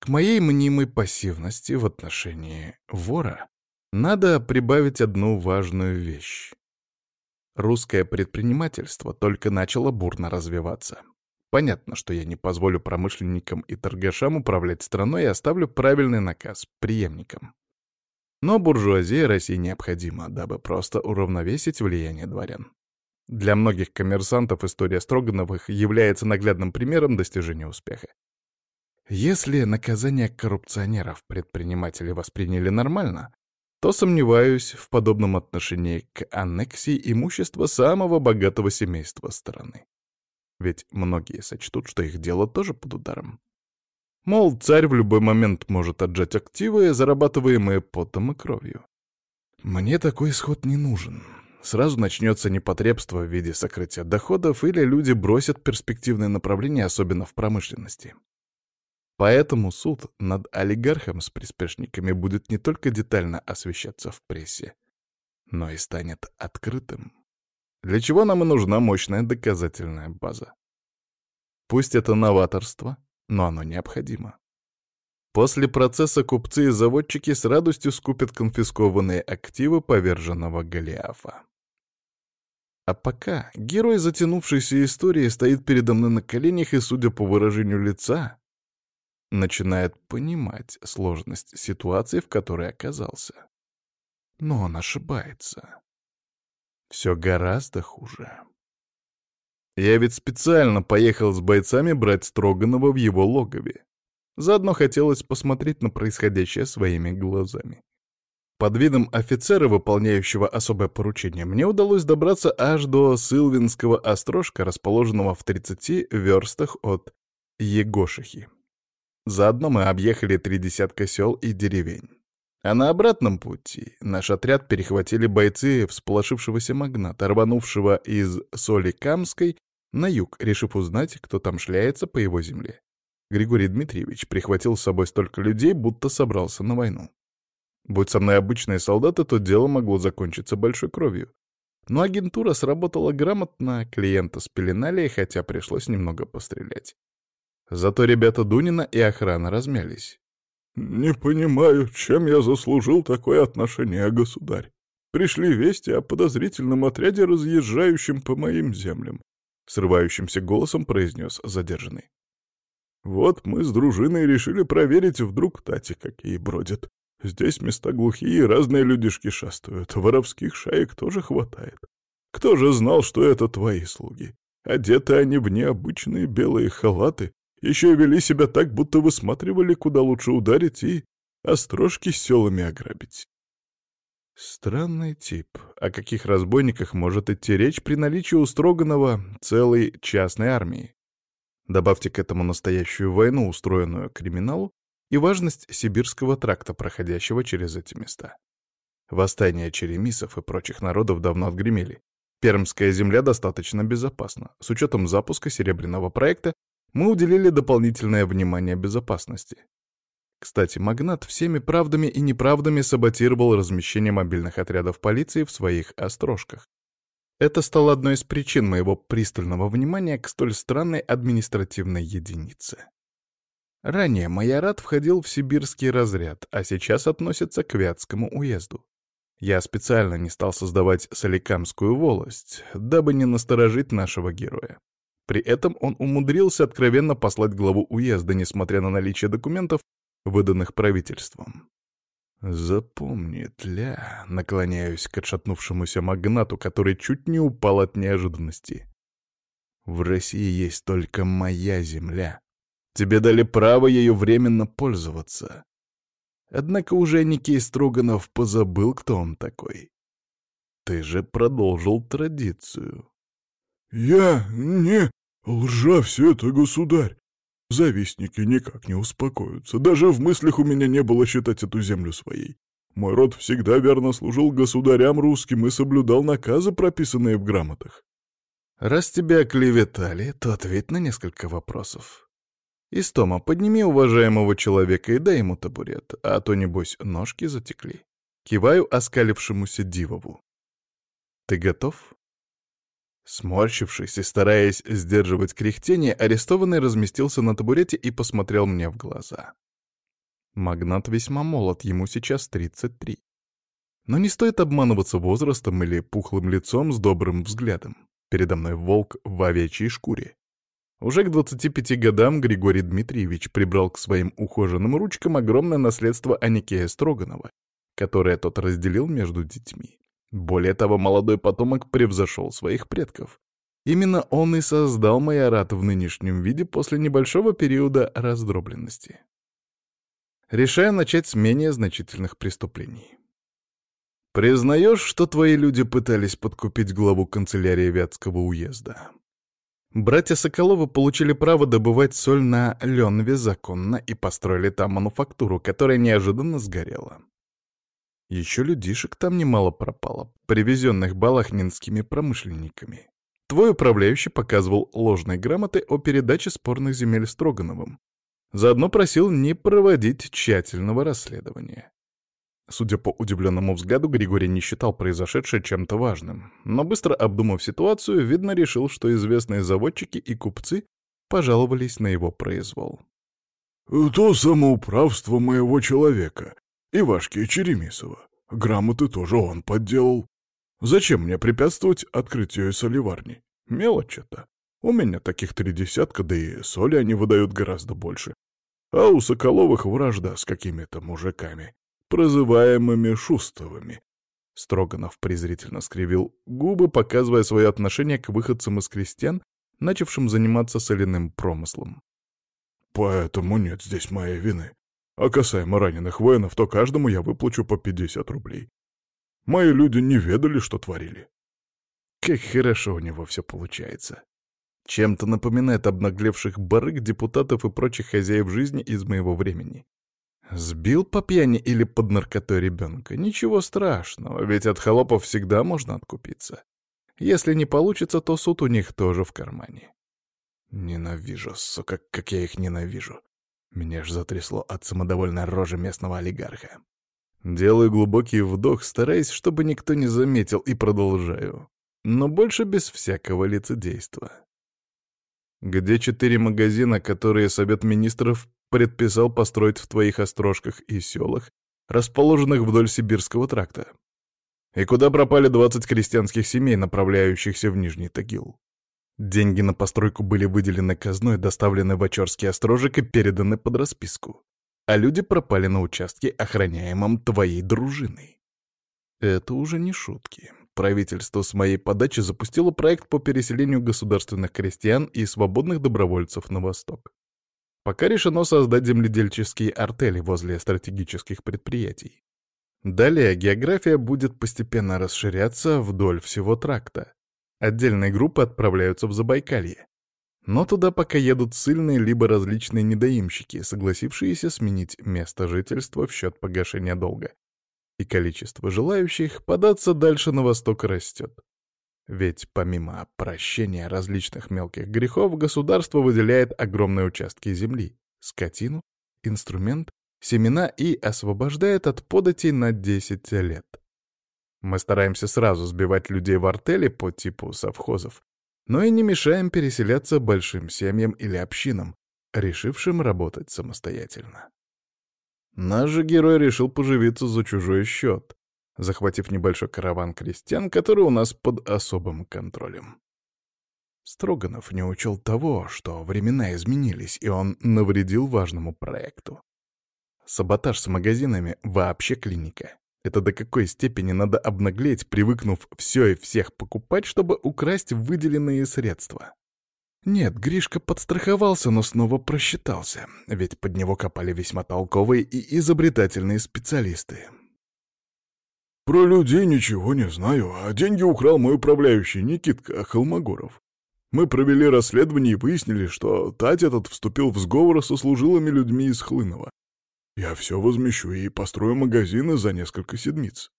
К моей мнимой пассивности в отношении вора надо прибавить одну важную вещь. Русское предпринимательство только начало бурно развиваться. Понятно, что я не позволю промышленникам и торгашам управлять страной и оставлю правильный наказ преемникам. Но буржуазия России необходима, дабы просто уравновесить влияние дворян. Для многих коммерсантов история Строгановых является наглядным примером достижения успеха. Если наказание коррупционеров предприниматели восприняли нормально, то сомневаюсь в подобном отношении к аннексии имущества самого богатого семейства страны. Ведь многие сочтут, что их дело тоже под ударом. Мол, царь в любой момент может отжать активы, зарабатываемые потом и кровью. Мне такой исход не нужен. Сразу начнется непотребство в виде сокрытия доходов или люди бросят перспективные направления, особенно в промышленности. Поэтому суд над олигархом с приспешниками будет не только детально освещаться в прессе, но и станет открытым. Для чего нам и нужна мощная доказательная база. Пусть это новаторство, но оно необходимо. После процесса купцы и заводчики с радостью скупят конфискованные активы поверженного Голиафа. А пока герой затянувшейся истории стоит передо мной на коленях и, судя по выражению лица, начинает понимать сложность ситуации, в которой оказался. Но он ошибается. Все гораздо хуже. Я ведь специально поехал с бойцами брать Строганова в его логове. Заодно хотелось посмотреть на происходящее своими глазами. Под видом офицера, выполняющего особое поручение, мне удалось добраться аж до Сылвинского острожка, расположенного в 30 верстах от Егошихи. Заодно мы объехали три десятка сел и деревень. А на обратном пути наш отряд перехватили бойцы всполошившегося магната, рванувшего из Соликамской на юг, решив узнать, кто там шляется по его земле. Григорий Дмитриевич прихватил с собой столько людей, будто собрался на войну. Будь со мной обычные солдаты, то дело могло закончиться большой кровью. Но агентура сработала грамотно, клиента спеленали, хотя пришлось немного пострелять. Зато ребята Дунина и охрана размялись. «Не понимаю, чем я заслужил такое отношение, государь. Пришли вести о подозрительном отряде, разъезжающем по моим землям», — срывающимся голосом произнес задержанный. «Вот мы с дружиной решили проверить, вдруг тати какие бродят. Здесь места глухие, разные людишки шастают, воровских шаек тоже хватает. Кто же знал, что это твои слуги? Одеты они в необычные белые халаты, еще и вели себя так, будто высматривали, куда лучше ударить и острожки селами ограбить. Странный тип. О каких разбойниках может идти речь при наличии у Строганова целой частной армии? Добавьте к этому настоящую войну, устроенную криминалу, и важность сибирского тракта, проходящего через эти места. Восстания черемисов и прочих народов давно отгремели. Пермская земля достаточно безопасна. С учетом запуска Серебряного проекта мы уделили дополнительное внимание безопасности. Кстати, магнат всеми правдами и неправдами саботировал размещение мобильных отрядов полиции в своих острожках. Это стало одной из причин моего пристального внимания к столь странной административной единице. Ранее Майорат входил в сибирский разряд, а сейчас относится к Вятскому уезду. Я специально не стал создавать Соликамскую волость, дабы не насторожить нашего героя. При этом он умудрился откровенно послать главу уезда, несмотря на наличие документов, выданных правительством. «Запомни, тля», — наклоняюсь к отшатнувшемуся магнату, который чуть не упал от неожиданности. «В России есть только моя земля. Тебе дали право ею временно пользоваться. Однако уже Никей Строганов позабыл, кто он такой. Ты же продолжил традицию». «Я не...» «Лжа все это, государь! Завистники никак не успокоятся. Даже в мыслях у меня не было считать эту землю своей. Мой род всегда верно служил государям русским и соблюдал наказы, прописанные в грамотах. Раз тебя клеветали, то ответь на несколько вопросов. Истома, подними уважаемого человека и дай ему табурет, а то, небось, ножки затекли. Киваю оскалившемуся Дивову. Ты готов? Сморщившись и стараясь сдерживать кряхтение, арестованный разместился на табурете и посмотрел мне в глаза. Магнат весьма молод, ему сейчас 33. Но не стоит обманываться возрастом или пухлым лицом с добрым взглядом. Передо мной волк в овечьей шкуре. Уже к 25 годам Григорий Дмитриевич прибрал к своим ухоженным ручкам огромное наследство Аникея Строганова, которое тот разделил между детьми. Более того, молодой потомок превзошел своих предков. Именно он и создал Майорат в нынешнем виде после небольшого периода раздробленности. Решаю начать с менее значительных преступлений. Признаешь, что твои люди пытались подкупить главу канцелярии Вятского уезда? Братья Соколовы получили право добывать соль на Ленве законно и построили там мануфактуру, которая неожиданно сгорела. Еще людишек там немало пропало, привезенных балахнинскими промышленниками. Твой управляющий показывал ложные грамоты о передаче спорных земель Строгановым. Заодно просил не проводить тщательного расследования. Судя по удивленному взгляду, Григорий не считал произошедшее чем-то важным, но быстро обдумав ситуацию, видно решил, что известные заводчики и купцы пожаловались на его произвол. «То самоуправство моего человека, Ивашки Черемисова. Грамоты тоже он подделал. Зачем мне препятствовать открытию соливарни? Мелочь это. У меня таких три десятка, да и соли они выдают гораздо больше. А у Соколовых вражда с какими-то мужиками прозываемыми Шустовыми. Строганов презрительно скривил губы, показывая свое отношение к выходцам из крестьян, начавшим заниматься соляным промыслом. «Поэтому нет здесь моей вины. А касаемо раненых воинов, то каждому я выплачу по 50 рублей. Мои люди не ведали, что творили». Как хорошо у него все получается. Чем-то напоминает обнаглевших барыг, депутатов и прочих хозяев жизни из моего времени. Сбил по пьяни или под наркотой ребенка? Ничего страшного, ведь от холопов всегда можно откупиться. Если не получится, то суд у них тоже в кармане. Ненавижу, сука, как я их ненавижу. Меня ж затрясло от самодовольной рожи местного олигарха. Делаю глубокий вдох, стараясь, чтобы никто не заметил, и продолжаю. Но больше без всякого лицедейства. Где четыре магазина, которые Совет Министров предписал построить в твоих острожках и селах, расположенных вдоль Сибирского тракта? И куда пропали 20 крестьянских семей, направляющихся в Нижний Тагил? Деньги на постройку были выделены казной, доставлены в Очерский острожек и переданы под расписку. А люди пропали на участке, охраняемом твоей дружиной. Это уже не шутки. Правительство с моей подачи запустило проект по переселению государственных крестьян и свободных добровольцев на восток. Пока решено создать земледельческие артели возле стратегических предприятий. Далее география будет постепенно расширяться вдоль всего тракта. Отдельные группы отправляются в Забайкалье. Но туда пока едут сильные либо различные недоимщики, согласившиеся сменить место жительства в счет погашения долга. И количество желающих податься дальше на восток растет. Ведь помимо прощения различных мелких грехов, государство выделяет огромные участки земли, скотину, инструмент, семена и освобождает от податей на 10 лет. Мы стараемся сразу сбивать людей в артели по типу совхозов, но и не мешаем переселяться большим семьям или общинам, решившим работать самостоятельно. Наш же герой решил поживиться за чужой счет, захватив небольшой караван крестьян, который у нас под особым контролем. Строганов не учел того, что времена изменились, и он навредил важному проекту. Саботаж с магазинами — вообще клиника. Это до какой степени надо обнаглеть, привыкнув все и всех покупать, чтобы украсть выделенные средства. Нет, Гришка подстраховался, но снова просчитался, ведь под него копали весьма толковые и изобретательные специалисты. Про людей ничего не знаю, а деньги украл мой управляющий Никитка Холмогоров. Мы провели расследование и выяснили, что Тать этот вступил в сговор со служилыми людьми из Хлынова. Я все возмещу и построю магазины за несколько седмиц.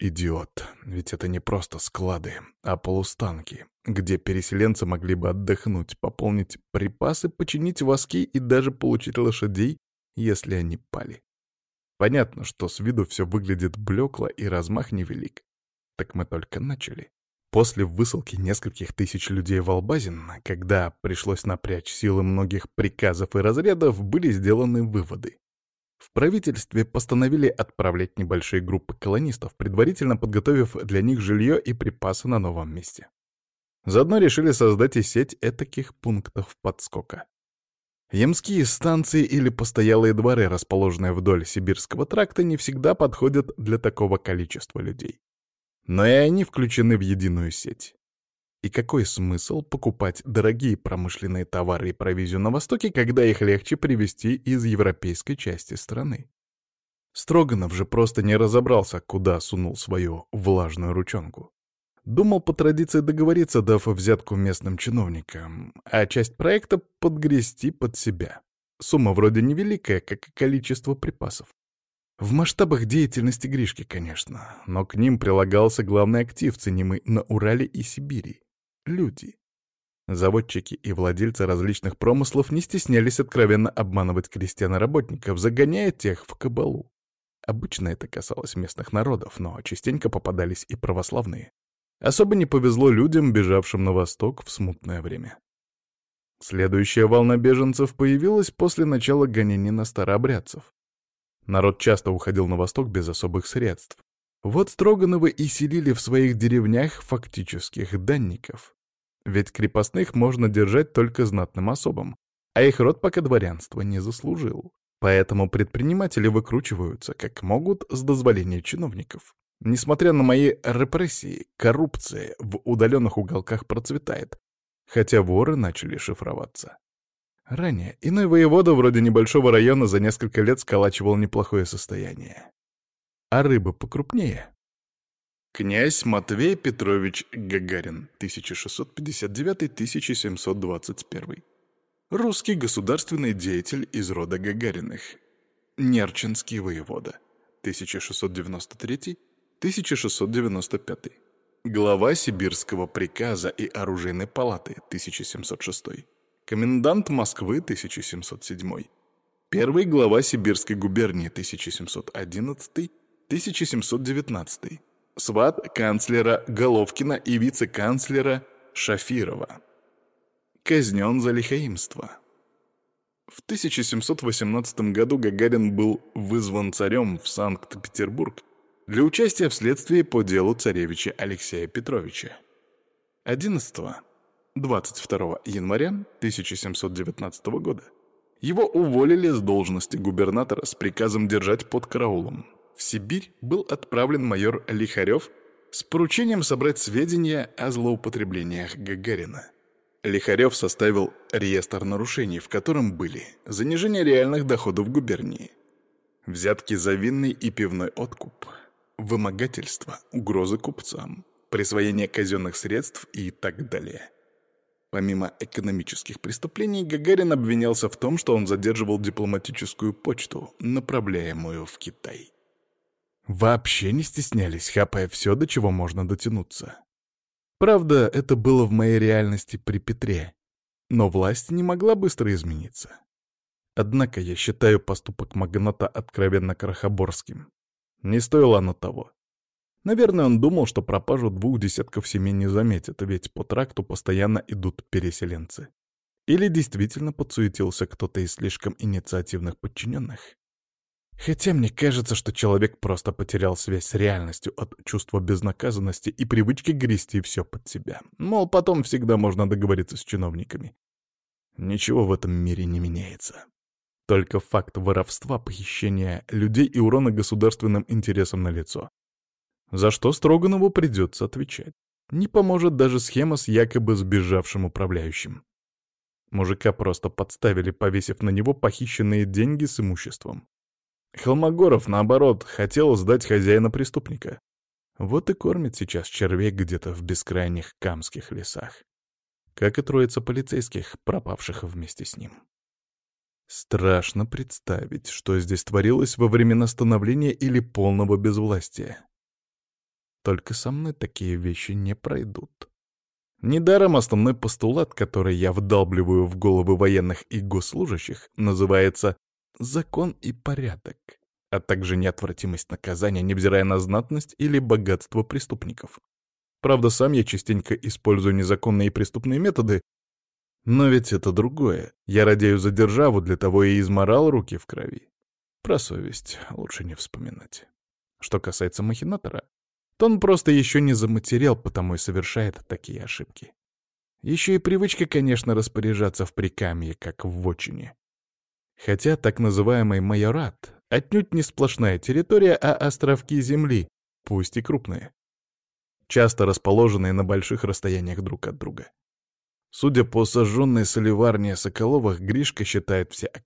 Идиот, ведь это не просто склады, а полустанки, где переселенцы могли бы отдохнуть, пополнить припасы, починить воски и даже получить лошадей, если они пали. Понятно, что с виду все выглядит блекло и размах невелик. Так мы только начали. После высылки нескольких тысяч людей в Албазин, когда пришлось напрячь силы многих приказов и разрядов, были сделаны выводы. В правительстве постановили отправлять небольшие группы колонистов, предварительно подготовив для них жилье и припасы на новом месте. Заодно решили создать и сеть этаких пунктов подскока. Ямские станции или постоялые дворы, расположенные вдоль Сибирского тракта, не всегда подходят для такого количества людей. Но и они включены в единую сеть. И какой смысл покупать дорогие промышленные товары и провизию на Востоке, когда их легче привезти из европейской части страны? Строганов же просто не разобрался, куда сунул свою влажную ручонку. Думал по традиции договориться, дав взятку местным чиновникам, а часть проекта подгрести под себя. Сумма вроде невеликая, как и количество припасов. В масштабах деятельности Гришки, конечно, но к ним прилагался главный актив, ценимый на Урале и Сибири — люди. Заводчики и владельцы различных промыслов не стеснялись откровенно обманывать крестьян и работников, загоняя тех в кабалу. Обычно это касалось местных народов, но частенько попадались и православные. Особо не повезло людям, бежавшим на восток в смутное время. Следующая волна беженцев появилась после начала гонений на старообрядцев. Народ часто уходил на восток без особых средств. Вот Строгановы и селили в своих деревнях фактических данников. Ведь крепостных можно держать только знатным особам, а их род пока дворянства не заслужил. Поэтому предприниматели выкручиваются, как могут, с дозволения чиновников. Несмотря на мои репрессии, коррупция в удаленных уголках процветает, хотя воры начали шифроваться. Ранее иной воевода вроде небольшого района за несколько лет сколачивал неплохое состояние. А рыба покрупнее. Князь Матвей Петрович Гагарин, 1659-1721. Русский государственный деятель из рода Гагариных. Нерчинский воевода, 1693 1695. Глава Сибирского приказа и оружейной палаты 1706. Комендант Москвы 1707. Первый глава Сибирской губернии 1711-1719. Сват канцлера Головкина и вице-канцлера Шафирова. Казнен за лихаимство. В 1718 году Гагарин был вызван царем в Санкт-Петербург для участия в следствии по делу царевича Алексея Петровича. 11-22 января 1719 года его уволили с должности губернатора с приказом держать под караулом. В Сибирь был отправлен майор Лихарев с поручением собрать сведения о злоупотреблениях Гагарина. Лихарев составил реестр нарушений, в котором были занижение реальных доходов губернии, взятки за винный и пивной откуп – вымогательство, угрозы купцам, присвоение казенных средств и так далее. Помимо экономических преступлений, Гагарин обвинялся в том, что он задерживал дипломатическую почту, направляемую в Китай. Вообще не стеснялись, хапая все, до чего можно дотянуться. Правда, это было в моей реальности при Петре, но власть не могла быстро измениться. Однако я считаю поступок Магната откровенно крахоборским. Не стоило оно того. Наверное, он думал, что пропажу двух десятков семей не заметят, ведь по тракту постоянно идут переселенцы. Или действительно подсуетился кто-то из слишком инициативных подчиненных. Хотя мне кажется, что человек просто потерял связь с реальностью от чувства безнаказанности и привычки грести все под себя. Мол, потом всегда можно договориться с чиновниками. Ничего в этом мире не меняется. Только факт воровства, похищения людей и урона государственным интересам на лицо. За что Строганову придется отвечать. Не поможет даже схема с якобы сбежавшим управляющим. Мужика просто подставили, повесив на него похищенные деньги с имуществом. Холмогоров, наоборот, хотел сдать хозяина преступника. Вот и кормит сейчас червей где-то в бескрайних камских лесах. Как и троица полицейских, пропавших вместе с ним. Страшно представить, что здесь творилось во времена становления или полного безвластия. Только со мной такие вещи не пройдут. Недаром основной постулат, который я вдалбливаю в головы военных и госслужащих, называется «закон и порядок», а также неотвратимость наказания, невзирая на знатность или богатство преступников. Правда, сам я частенько использую незаконные и преступные методы, но ведь это другое. Я радею за державу, для того и изморал руки в крови. Про совесть лучше не вспоминать. Что касается махинатора, то он просто еще не заматерел, потому и совершает такие ошибки. Еще и привычка, конечно, распоряжаться в прикамье, как в вотчине. Хотя так называемый майорат отнюдь не сплошная территория, а островки земли, пусть и крупные. Часто расположенные на больших расстояниях друг от друга. Судя по сожженной соливарне Соколовых, Гришка считает всяк.